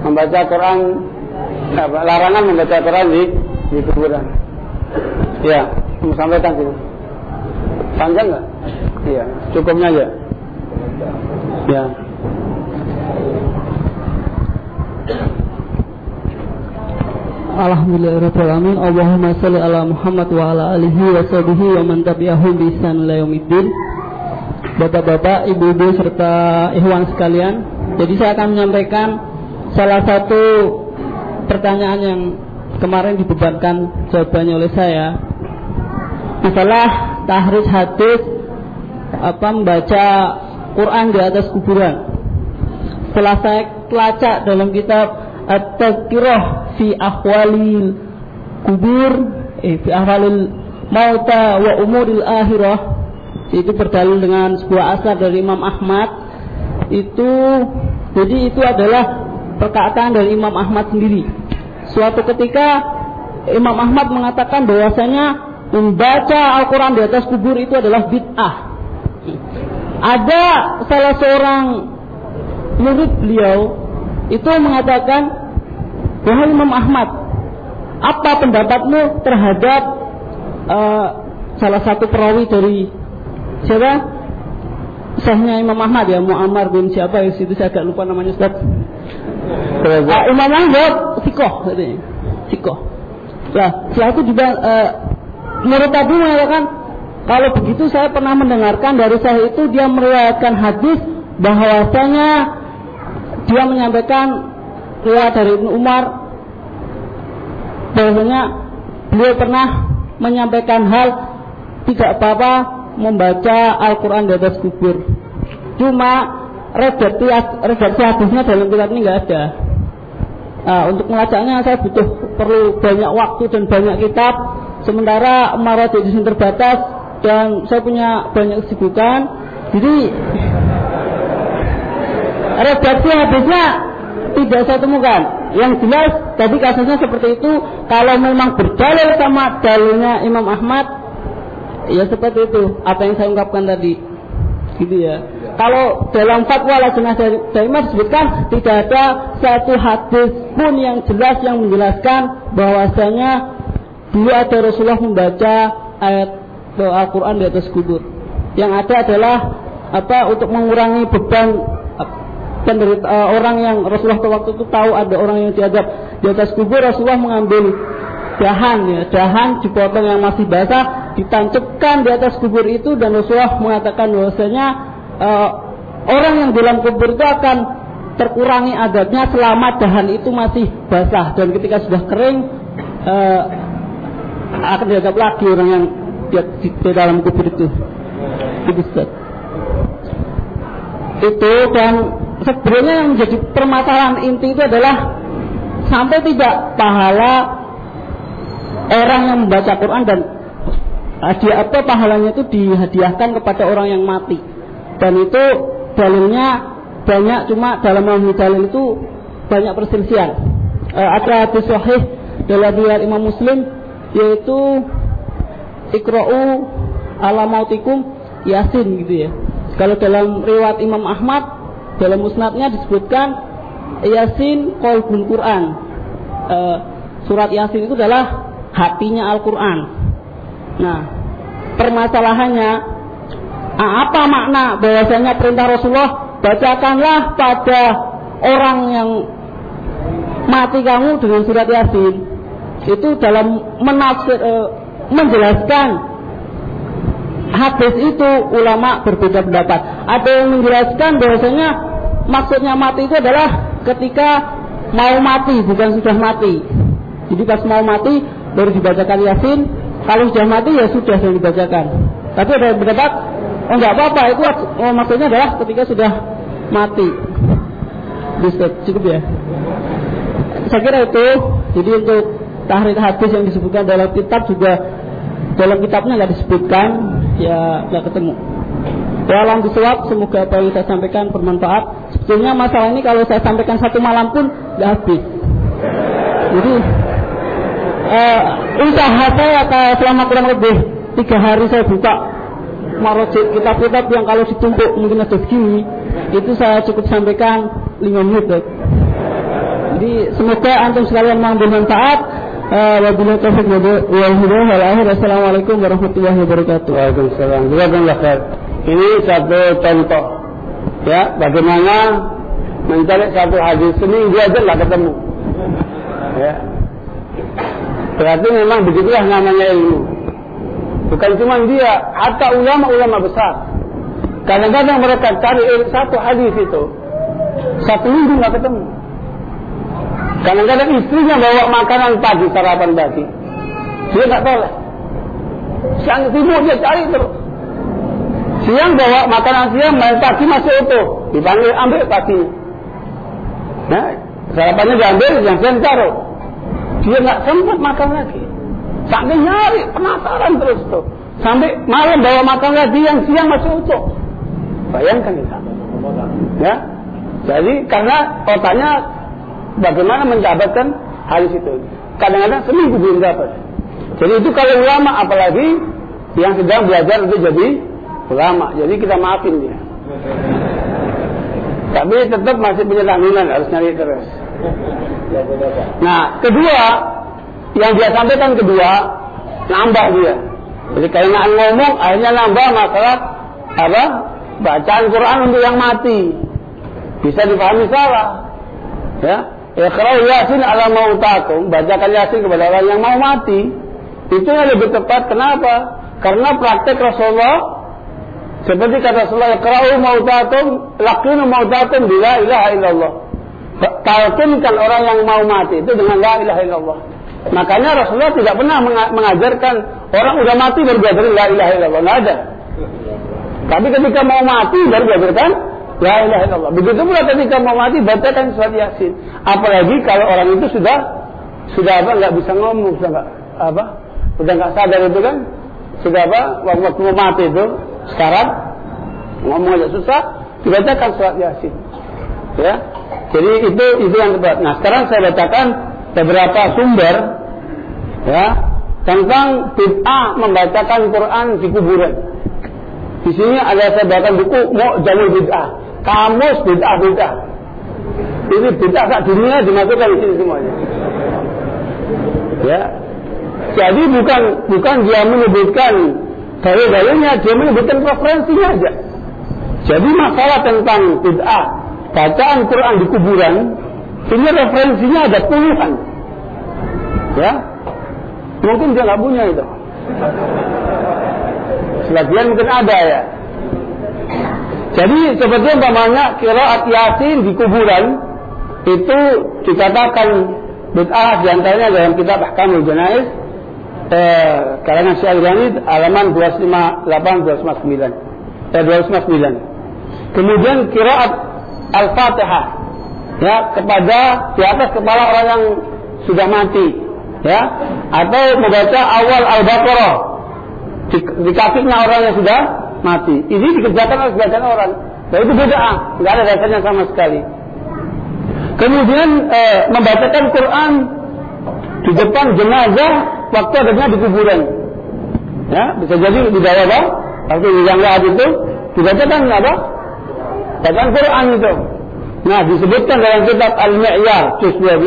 Membaca Quran, larangan membaca Quran di, di kuburan. Ya, mau sampaikan sih. Panjang nggak? Iya, cukupnya aja. Ya. Alhamdulillahirrahmanirrahim Allahumma salli ala Muhammad wa ala alihi wa sahbihi wa man tabi'ahum bi ihsan Bapak-bapak, ibu-ibu serta ikhwan sekalian Jadi saya akan menyampaikan salah satu pertanyaan yang kemarin dibebankan jawabannya oleh saya. Masalah tahris hadis apa membaca Quran di atas kuburan. Setelah saya pelacak dalam kitab at-tazkirah fi ahwalil kubur eh, fi ahwalil mauta wa umuril akhirah itu berdalil dengan sebuah asar dari Imam Ahmad. Itu jadi itu adalah perkataan dari Imam Ahmad sendiri suatu ketika Imam Ahmad mengatakan bahwasanya membaca Al-Quran di atas kubur itu adalah bid'ah ada salah seorang murid beliau itu mengatakan wahai Imam Ahmad apa pendapatmu terhadap uh, salah satu perawi dari siapa? Sahnya Imam Ahmad ya, Muammar bin siapa ya situ saya agak lupa namanya Ustaz. Uh, Imam Ahmad sikoh katanya. Sikoh. Lah, setelah itu juga uh, menurut tadi mengatakan kalau begitu saya pernah mendengarkan dari saya itu dia meriwayatkan hadis bahwasanya dia menyampaikan riwayat dari Ibnu Umar bahwasanya beliau pernah menyampaikan hal tidak apa-apa membaca Al-Quran di atas kubur. Cuma redaksi, redaksi hadisnya dalam kitab ini nggak ada. Nah, untuk melacaknya saya butuh perlu banyak waktu dan banyak kitab. Sementara marot di sini terbatas dan saya punya banyak kesibukan. Jadi redaksi hadisnya tidak saya temukan. Yang jelas tadi kasusnya seperti itu. Kalau memang berdalil sama dalilnya Imam Ahmad, ya seperti itu. Apa yang saya ungkapkan tadi, gitu ya. Kalau dalam fatwa lajnah dari Imam disebutkan tidak ada satu hadis pun yang jelas yang menjelaskan bahwasanya dulu ada Rasulullah membaca ayat Al-Quran di atas kubur. Yang ada adalah apa untuk mengurangi beban penderita uh, orang yang Rasulullah waktu itu tahu ada orang yang diadab di atas kubur Rasulullah mengambil dahan ya dahan dipotong yang masih basah ditancapkan di atas kubur itu dan Rasulullah mengatakan bahwasanya uh, orang yang dalam kubur itu akan terkurangi adabnya selama dahan itu masih basah. Dan ketika sudah kering uh, akan diadab lagi orang yang di, di, di dalam kubur itu. Itu itu dan sebenarnya yang menjadi permasalahan inti itu adalah sampai tidak pahala orang yang membaca Quran dan hadiah apa pahalanya itu dihadiahkan kepada orang yang mati dan itu dalilnya banyak cuma dalam memahami dalil itu banyak perselisihan e, ada hadis sahih dalam riwayat Imam Muslim yaitu ikra'u ala mautikum yasin gitu ya kalau dalam riwayat Imam Ahmad dalam musnadnya disebutkan Yasin kolbul Quran. E, surat Yasin itu adalah hatinya Al-Quran. Nah, permasalahannya apa makna bahwasanya perintah Rasulullah bacakanlah pada orang yang mati kamu dengan surat Yasin. Itu dalam menafsir e, menjelaskan hadis itu ulama berbeda pendapat. Ada yang menjelaskan bahwasanya maksudnya mati itu adalah ketika mau mati bukan sudah mati. Jadi pas mau mati baru dibacakan Yasin, kalau sudah mati ya sudah yang dibacakan. Tapi ada yang berpendapat oh enggak apa-apa itu oh, maksudnya adalah ketika sudah mati. Bisa cukup ya. Saya kira itu. Jadi untuk tahrir hadis yang disebutkan dalam kitab juga dalam kitabnya nggak disebutkan ya nggak ketemu. Dalam disuap, semoga apa yang saya sampaikan bermanfaat. Sebetulnya masalah ini kalau saya sampaikan satu malam pun nggak habis. Jadi uh, usaha saya selama kurang lebih tiga hari saya buka marojit kitab-kitab yang kalau ditumpuk mungkin ada segini itu saya cukup sampaikan lima menit. Jadi semoga antum sekalian mengambil manfaat Eh, wabillahi taufiq wal hidayah Assalamualaikum warahmatullahi wabarakatuh. Waalaikumsalam. Jazakallah khair. Ini satu contoh ya bagaimana mencari satu hadis seminggu aja nggak ketemu. Ya. Berarti memang begitulah namanya ilmu. Bukan cuma dia, hatta ulama-ulama besar. Kadang-kadang mereka cari satu hadis itu satu minggu nggak ketemu. Kadang-kadang istrinya bawa makanan pagi, sarapan pagi. Dia nggak boleh. Siang tidur dia cari terus. Siang bawa makanan siang, main pagi masih utuh. Dipanggil ambil pagi. Nah, sarapannya diambil, yang siang taruh. Dia nggak sempat makan lagi. Sampai nyari, penasaran terus tuh. sampai malam bawa makan lagi yang siang masih utuh. Bayangkan kita. Ya. Jadi karena otaknya bagaimana mendapatkan hal itu. Kadang-kadang seminggu belum dapat. Jadi itu kalau ulama apalagi yang sedang belajar untuk jadi ulama. Jadi kita maafin dia. Tapi tetap masih punya tanggungan harus nyari terus. Nah, kedua yang dia sampaikan kedua nambah dia. Jadi karena ngomong akhirnya nambah masalah apa? Bacaan Quran untuk yang mati. Bisa dipahami salah. Ya, Iqra Yasin ala mautakum, bacakan Yasin kepada orang yang mau mati. Itu yang lebih tepat. Kenapa? Karena praktek Rasulullah seperti kata Rasulullah, "Iqra'u mautakum, laqinu mautakum bila ilaha illallah." Talqinkan orang yang mau mati itu dengan la ilaha illallah. Makanya Rasulullah tidak pernah mengajarkan orang udah mati baru diajarin la ilaha illallah. Tidak ada. Tapi ketika mau mati baru diajarkan la ilaha illallah. Begitu pula ketika mau mati bacakan surat Yasin. Apalagi kalau orang itu sudah sudah apa nggak bisa ngomong, sudah nggak apa, sudah nggak sadar itu kan, sudah apa, waktu mau mati itu sekarang ngomong aja susah, dibacakan surat Yasin. Ya. Jadi itu itu yang tepat. Nah, sekarang saya bacakan beberapa sumber ya tentang bid'ah membacakan Quran di kuburan. Di sini ada saya bacakan buku mau jalur bid'ah, kamus bid'ah bid'ah. Ini bid'ah sak dunia dimasukkan di sini semuanya. Ya. Jadi bukan bukan dia menyebutkan dalil-dalilnya, dia menyebutkan preferensinya aja. Jadi masalah tentang bid'ah, bacaan Quran di kuburan, ini referensinya ada puluhan. Ya, mungkin dia nggak punya itu. Sebagian mungkin ada ya. Jadi seperti umpamanya kiraat yasin di kuburan itu dikatakan bid'ah di antaranya dalam kitab Ahkamul Janais eh, karangan Syekh Al halaman 258 259 eh, 259. Kemudian kiraat Al-Fatihah ya kepada di atas kepala orang yang sudah mati ya atau membaca awal Al-Baqarah di, di kakinya orang yang sudah mati. Ini dikerjakan oleh sebagian orang. Nah itu beda, nggak ada dasarnya sama sekali. Kemudian eh, membacakan Quran di depan jenazah waktu adanya di kuburan. Ya, bisa jadi di dalam apa? Waktu di itu dibacakan apa? Bacaan Quran itu. Nah, disebutkan dalam kitab Al-Mi'yar, juz 12,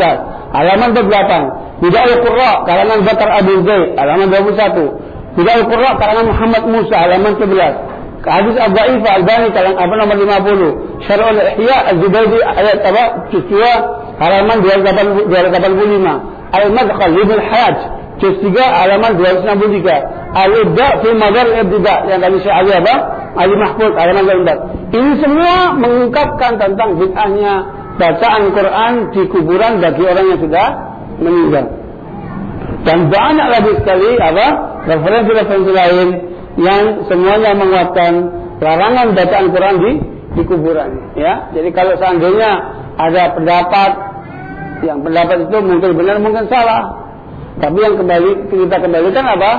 halaman 28. Tidak Al-Qurra, kalangan Bakar Abu Zaid, halaman 21. Tidak Al-Qurra, kalangan Muhammad Musa, halaman 11. Hadis Abu Ifa Al-Bani kalangan apa nomor 50. Syarul Ihya Az-Zubaydi ayat apa? Juz 2, halaman 285. Al-Madkhal Ibn Hajj juz 3 halaman 263. Al-Ibda fi Madar Ibda yang kami Syekh Ali apa? Ali Mahfud halaman 24. Ini semua mengungkapkan tentang bid'ahnya bacaan Quran di kuburan bagi orang yang sudah meninggal. Dan banyak lagi sekali apa? referensi-referensi lain yang semuanya menguatkan larangan bacaan Quran di di kuburan ya. Jadi kalau seandainya ada pendapat yang pendapat itu mungkin benar mungkin salah. Tapi yang kembali kita kembalikan apa?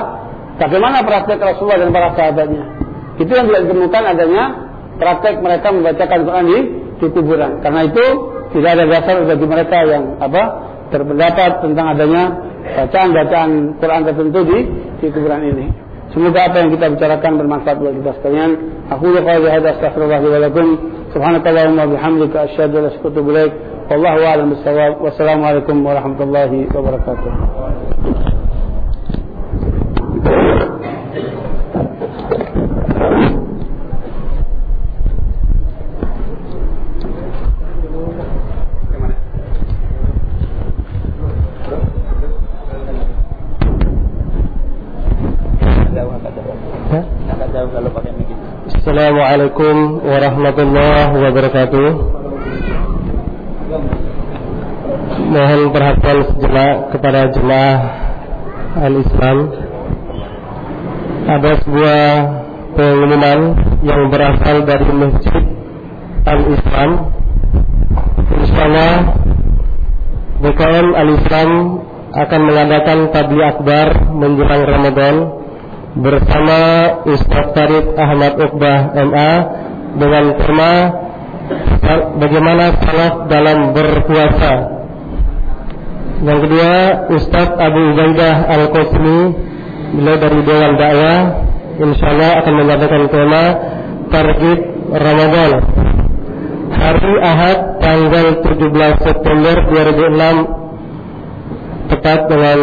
Bagaimana praktek Rasulullah dan para sahabatnya? Itu yang tidak ditemukan adanya praktek mereka membacakan Quran di, di kuburan. Karena itu tidak ada dasar bagi mereka yang apa berpendapat tentang adanya bacaan-bacaan Quran tertentu di di kuburan ini. Semoga apa yang kita bicarakan bermanfaat bagi kita sekalian. Aku qouli hadza astaghfirullah wa lakum. Subhanakallahumma wa bihamdika asyhadu an la ilaha illa anta Wallahu a'lam bissawab. Wassalamualaikum warahmatullahi wabarakatuh. Assalamualaikum warahmatullahi wabarakatuh. Mohon perhatian sejenak kepada jemaah al-Islam. Ada sebuah pengumuman yang berasal dari Masjid Al-Islam. Insyaallah BKM Al-Islam akan mengadakan tabli akbar menjelang Ramadan bersama Ustaz Farid Ahmad Uqbah MA dengan tema bagaimana salaf dalam berpuasa. Yang kedua Ustaz Abu Ubaidah Al-Qasmi beliau dari Dewan Dakwah insyaallah akan menyampaikan tema target Ramadan. Hari Ahad tanggal 17 September 2006 tepat dengan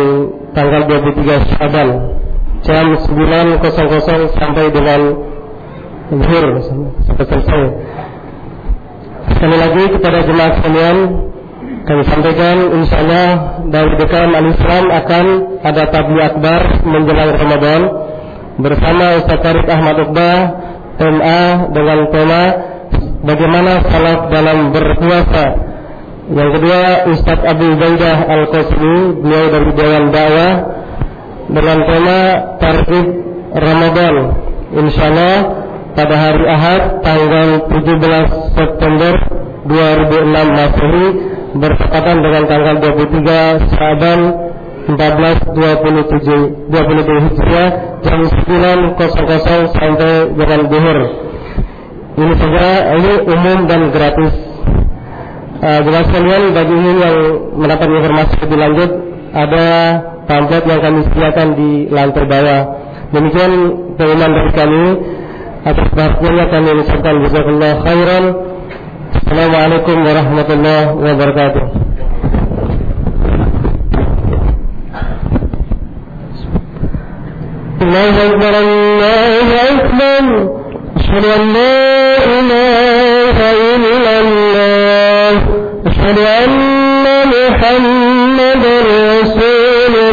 tanggal 23 Syaban jam 9.00 sampai dengan zuhur sampai selesai. Sekali lagi kepada jemaah sekalian kami sampaikan insya Allah dari dekat al-Islam akan ada tabli akbar menjelang Ramadan bersama Ustaz Tarik Ahmad Uqbah MA dengan tema bagaimana salaf dalam berpuasa. Yang kedua Ustaz Abu Ubaidah Al-Qasmi beliau dari Dewan Dakwah dengan tema Tarif Ramadan. Insya Allah pada hari Ahad tanggal 17 September 2006 Masehi bertepatan dengan tanggal 23 Syaban 1427 22 Hijriah jam 9.00 sampai dengan duhur. Ini saja ini umum dan gratis. Uh, jelas kalian bagi ini yang mendapat informasi lebih lanjut ada pamflet yang kami sediakan di lantai bawah. Demikian pengumuman dari kami. Atas perhatiannya kami ucapkan jazakallah khairan. Assalamualaikum warahmatullahi wabarakatuh. الله أكبر الله أكبر أشهد أن لا إله إلا الله أشهد أن محمد رسول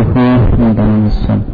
सुखी निदान सब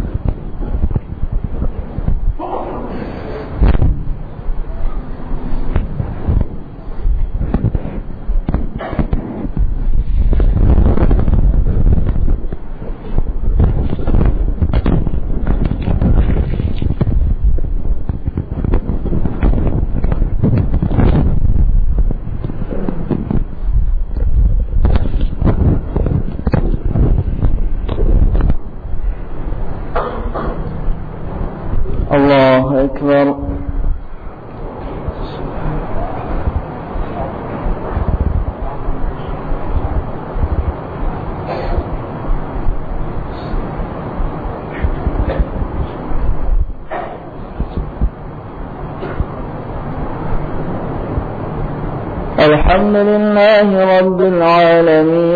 لله رب العالمين.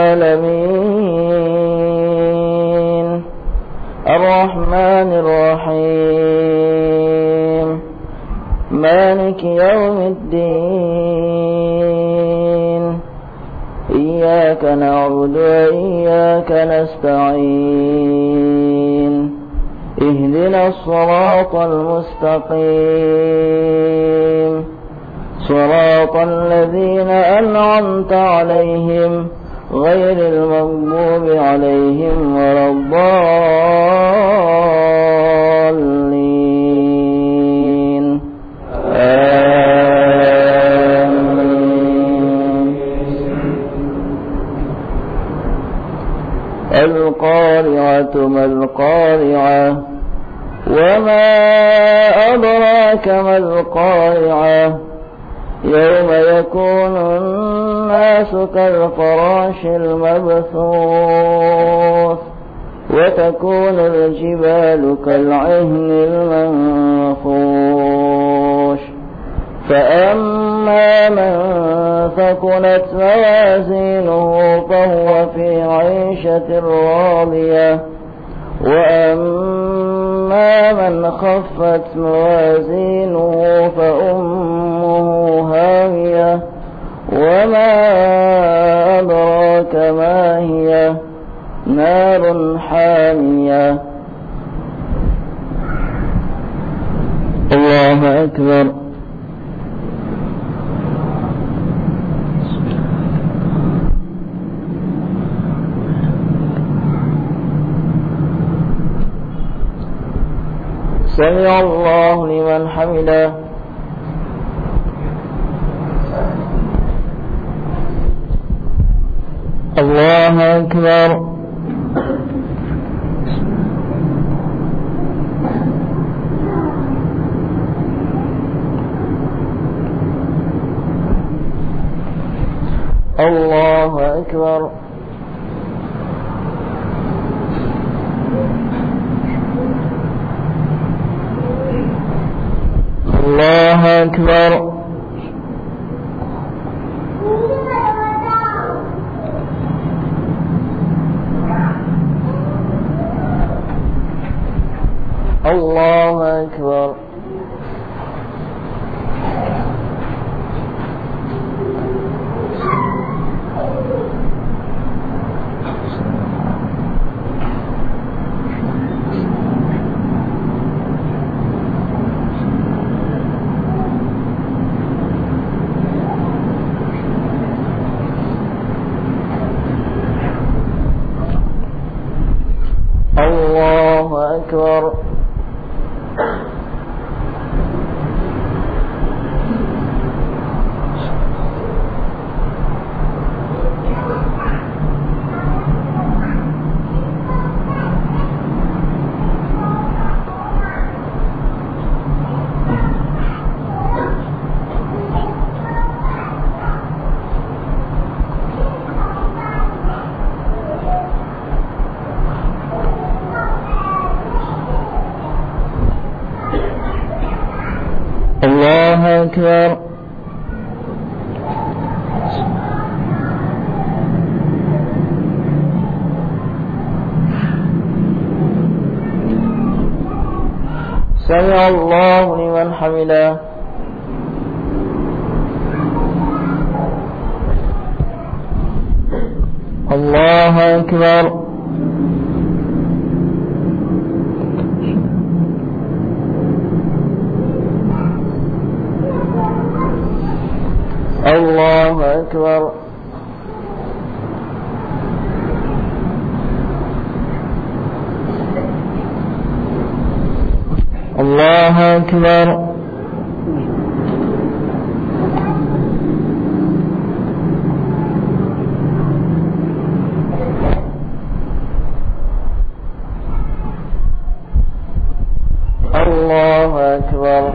الله أكبر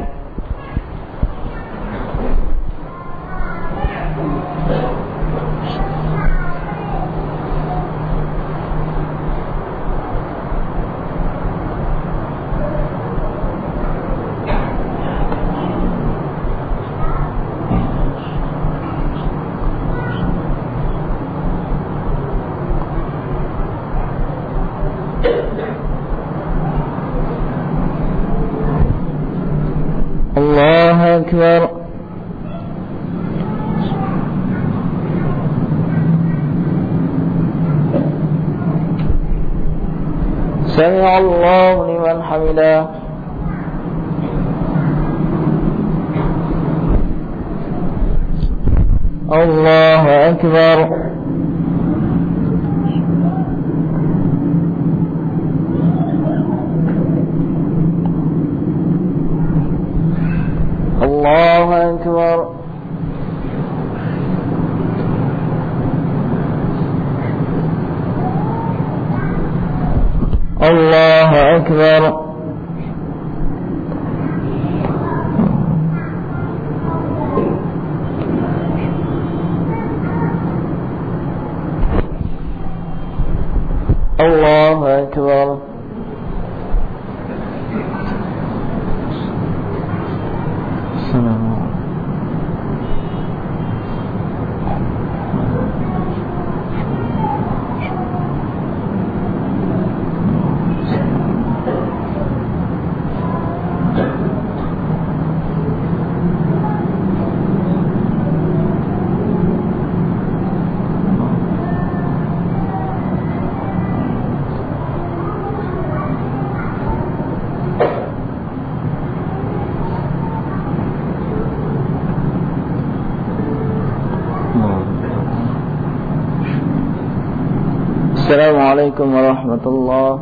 ورحمۃ اللہ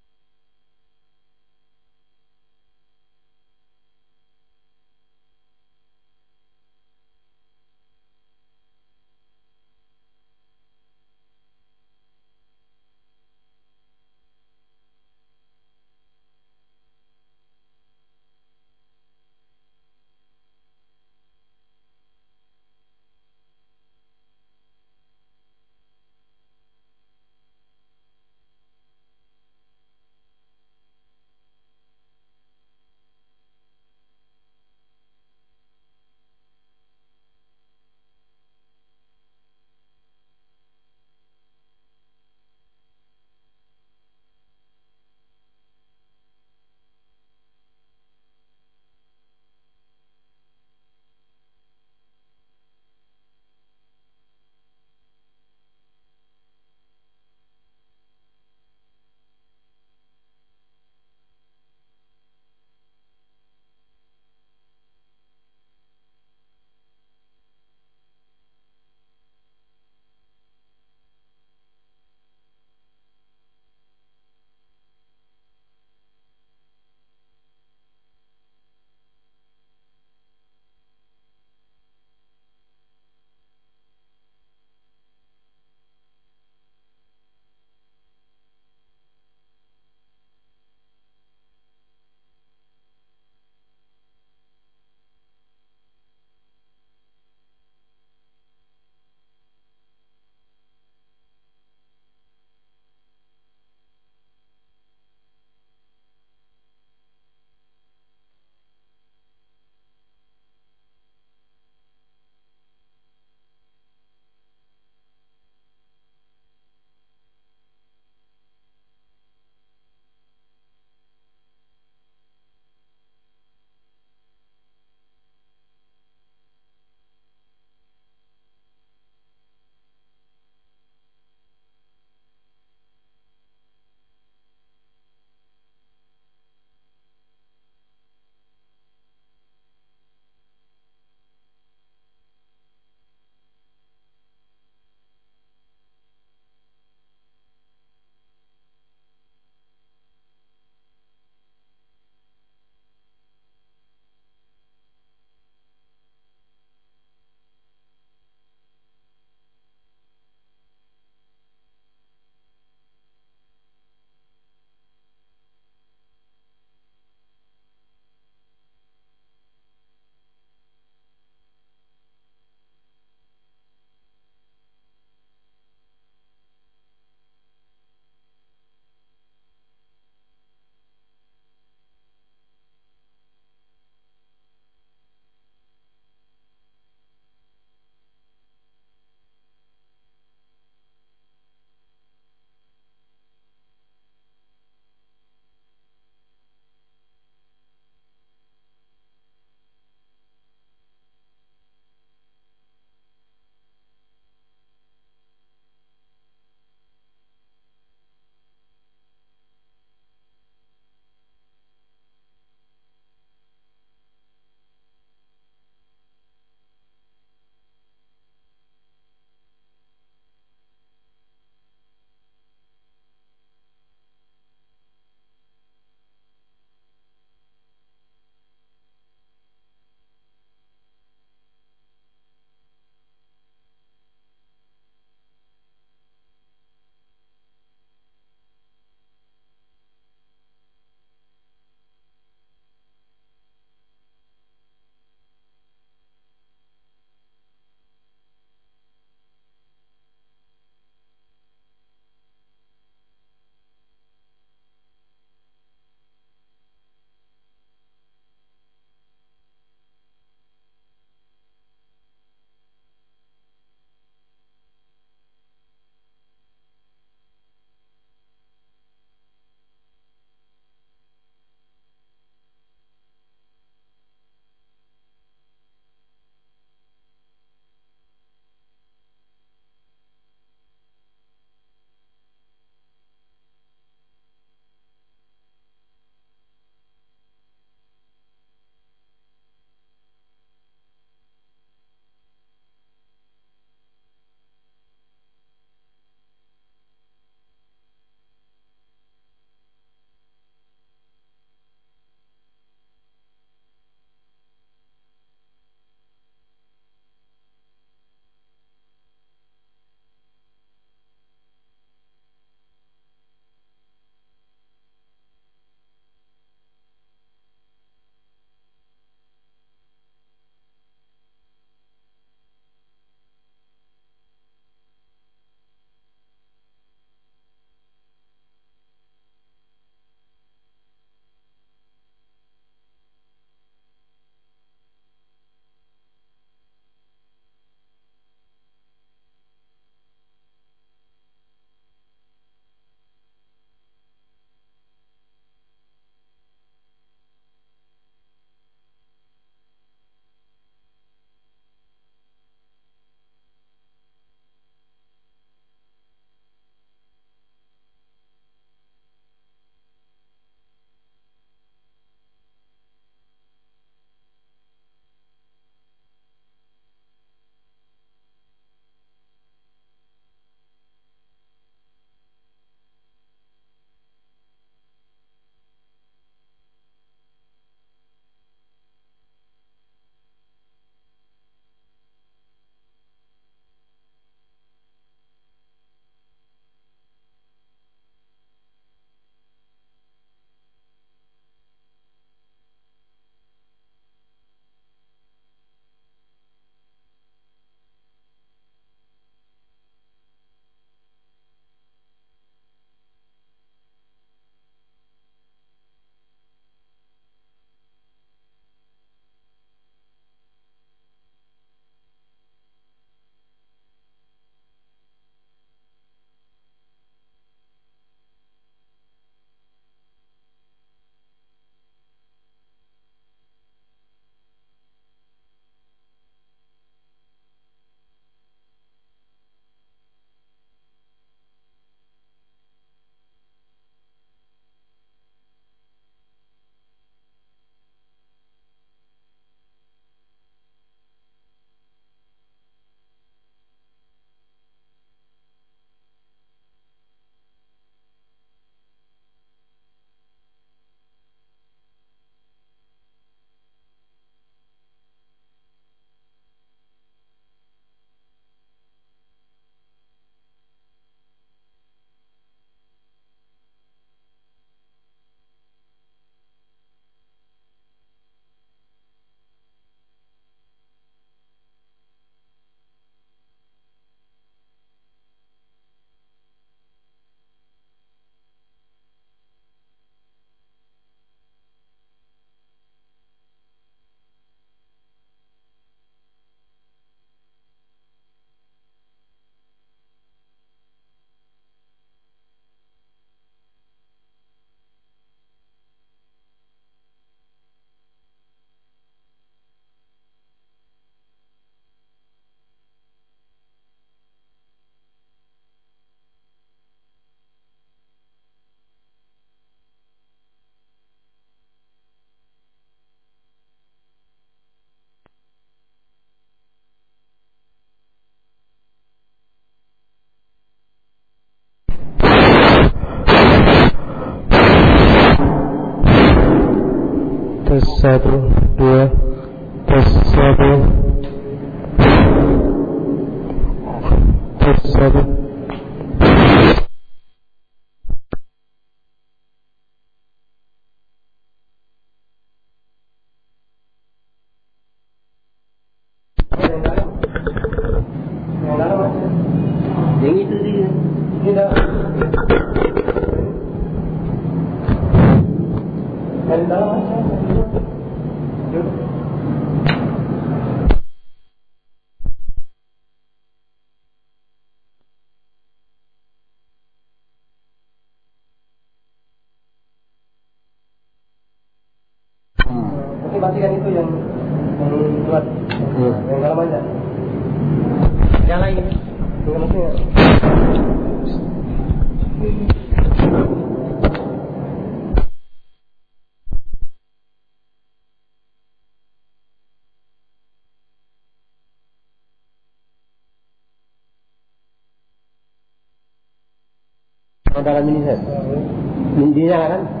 Yang dalam ini saya.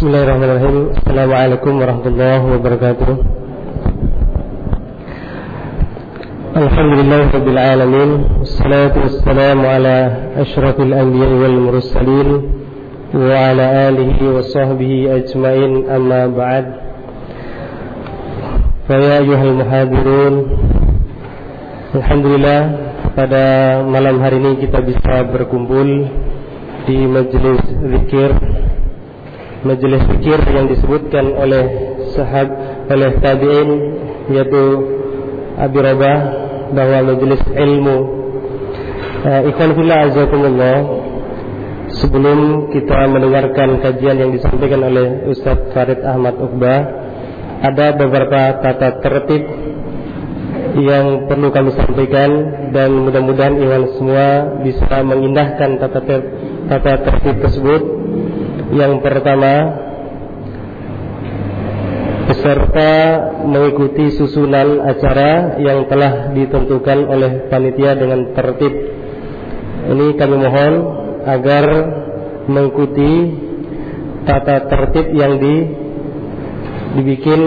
Bismillahirrahmanirrahim. Assalamualaikum warahmatullahi wabarakatuh. Alhamdulillah rabbil alamin. Wassalatu wassalamu ala asyrafil anbiya'i wal mursalin wa ala alihi wa sahbihi ajmain amma ba'd. Fa ya ayyuhal muhadirun. Alhamdulillah pada malam hari ini kita bisa berkumpul di majelis zikir majelis zikir yang disebutkan oleh sahab oleh tabi'in yaitu Abi Rabah bahwa majelis ilmu. Uh, ikhwan fillah azakumullah sebelum kita mendengarkan kajian yang disampaikan oleh Ustaz Farid Ahmad Uqbah ada beberapa tata tertib yang perlu kami sampaikan dan mudah-mudahan iwan semua bisa mengindahkan tata tata tertib tersebut yang pertama Peserta mengikuti susunan acara yang telah ditentukan oleh panitia dengan tertib. Ini kami mohon agar mengikuti tata tertib yang di, dibikin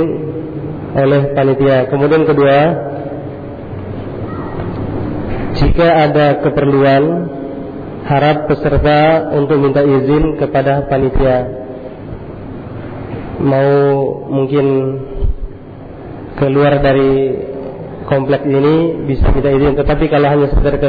oleh panitia. Kemudian kedua Jika ada keperluan harap peserta untuk minta izin kepada panitia. Mau mungkin keluar dari kompleks ini bisa minta izin tetapi kalau hanya sekedar ke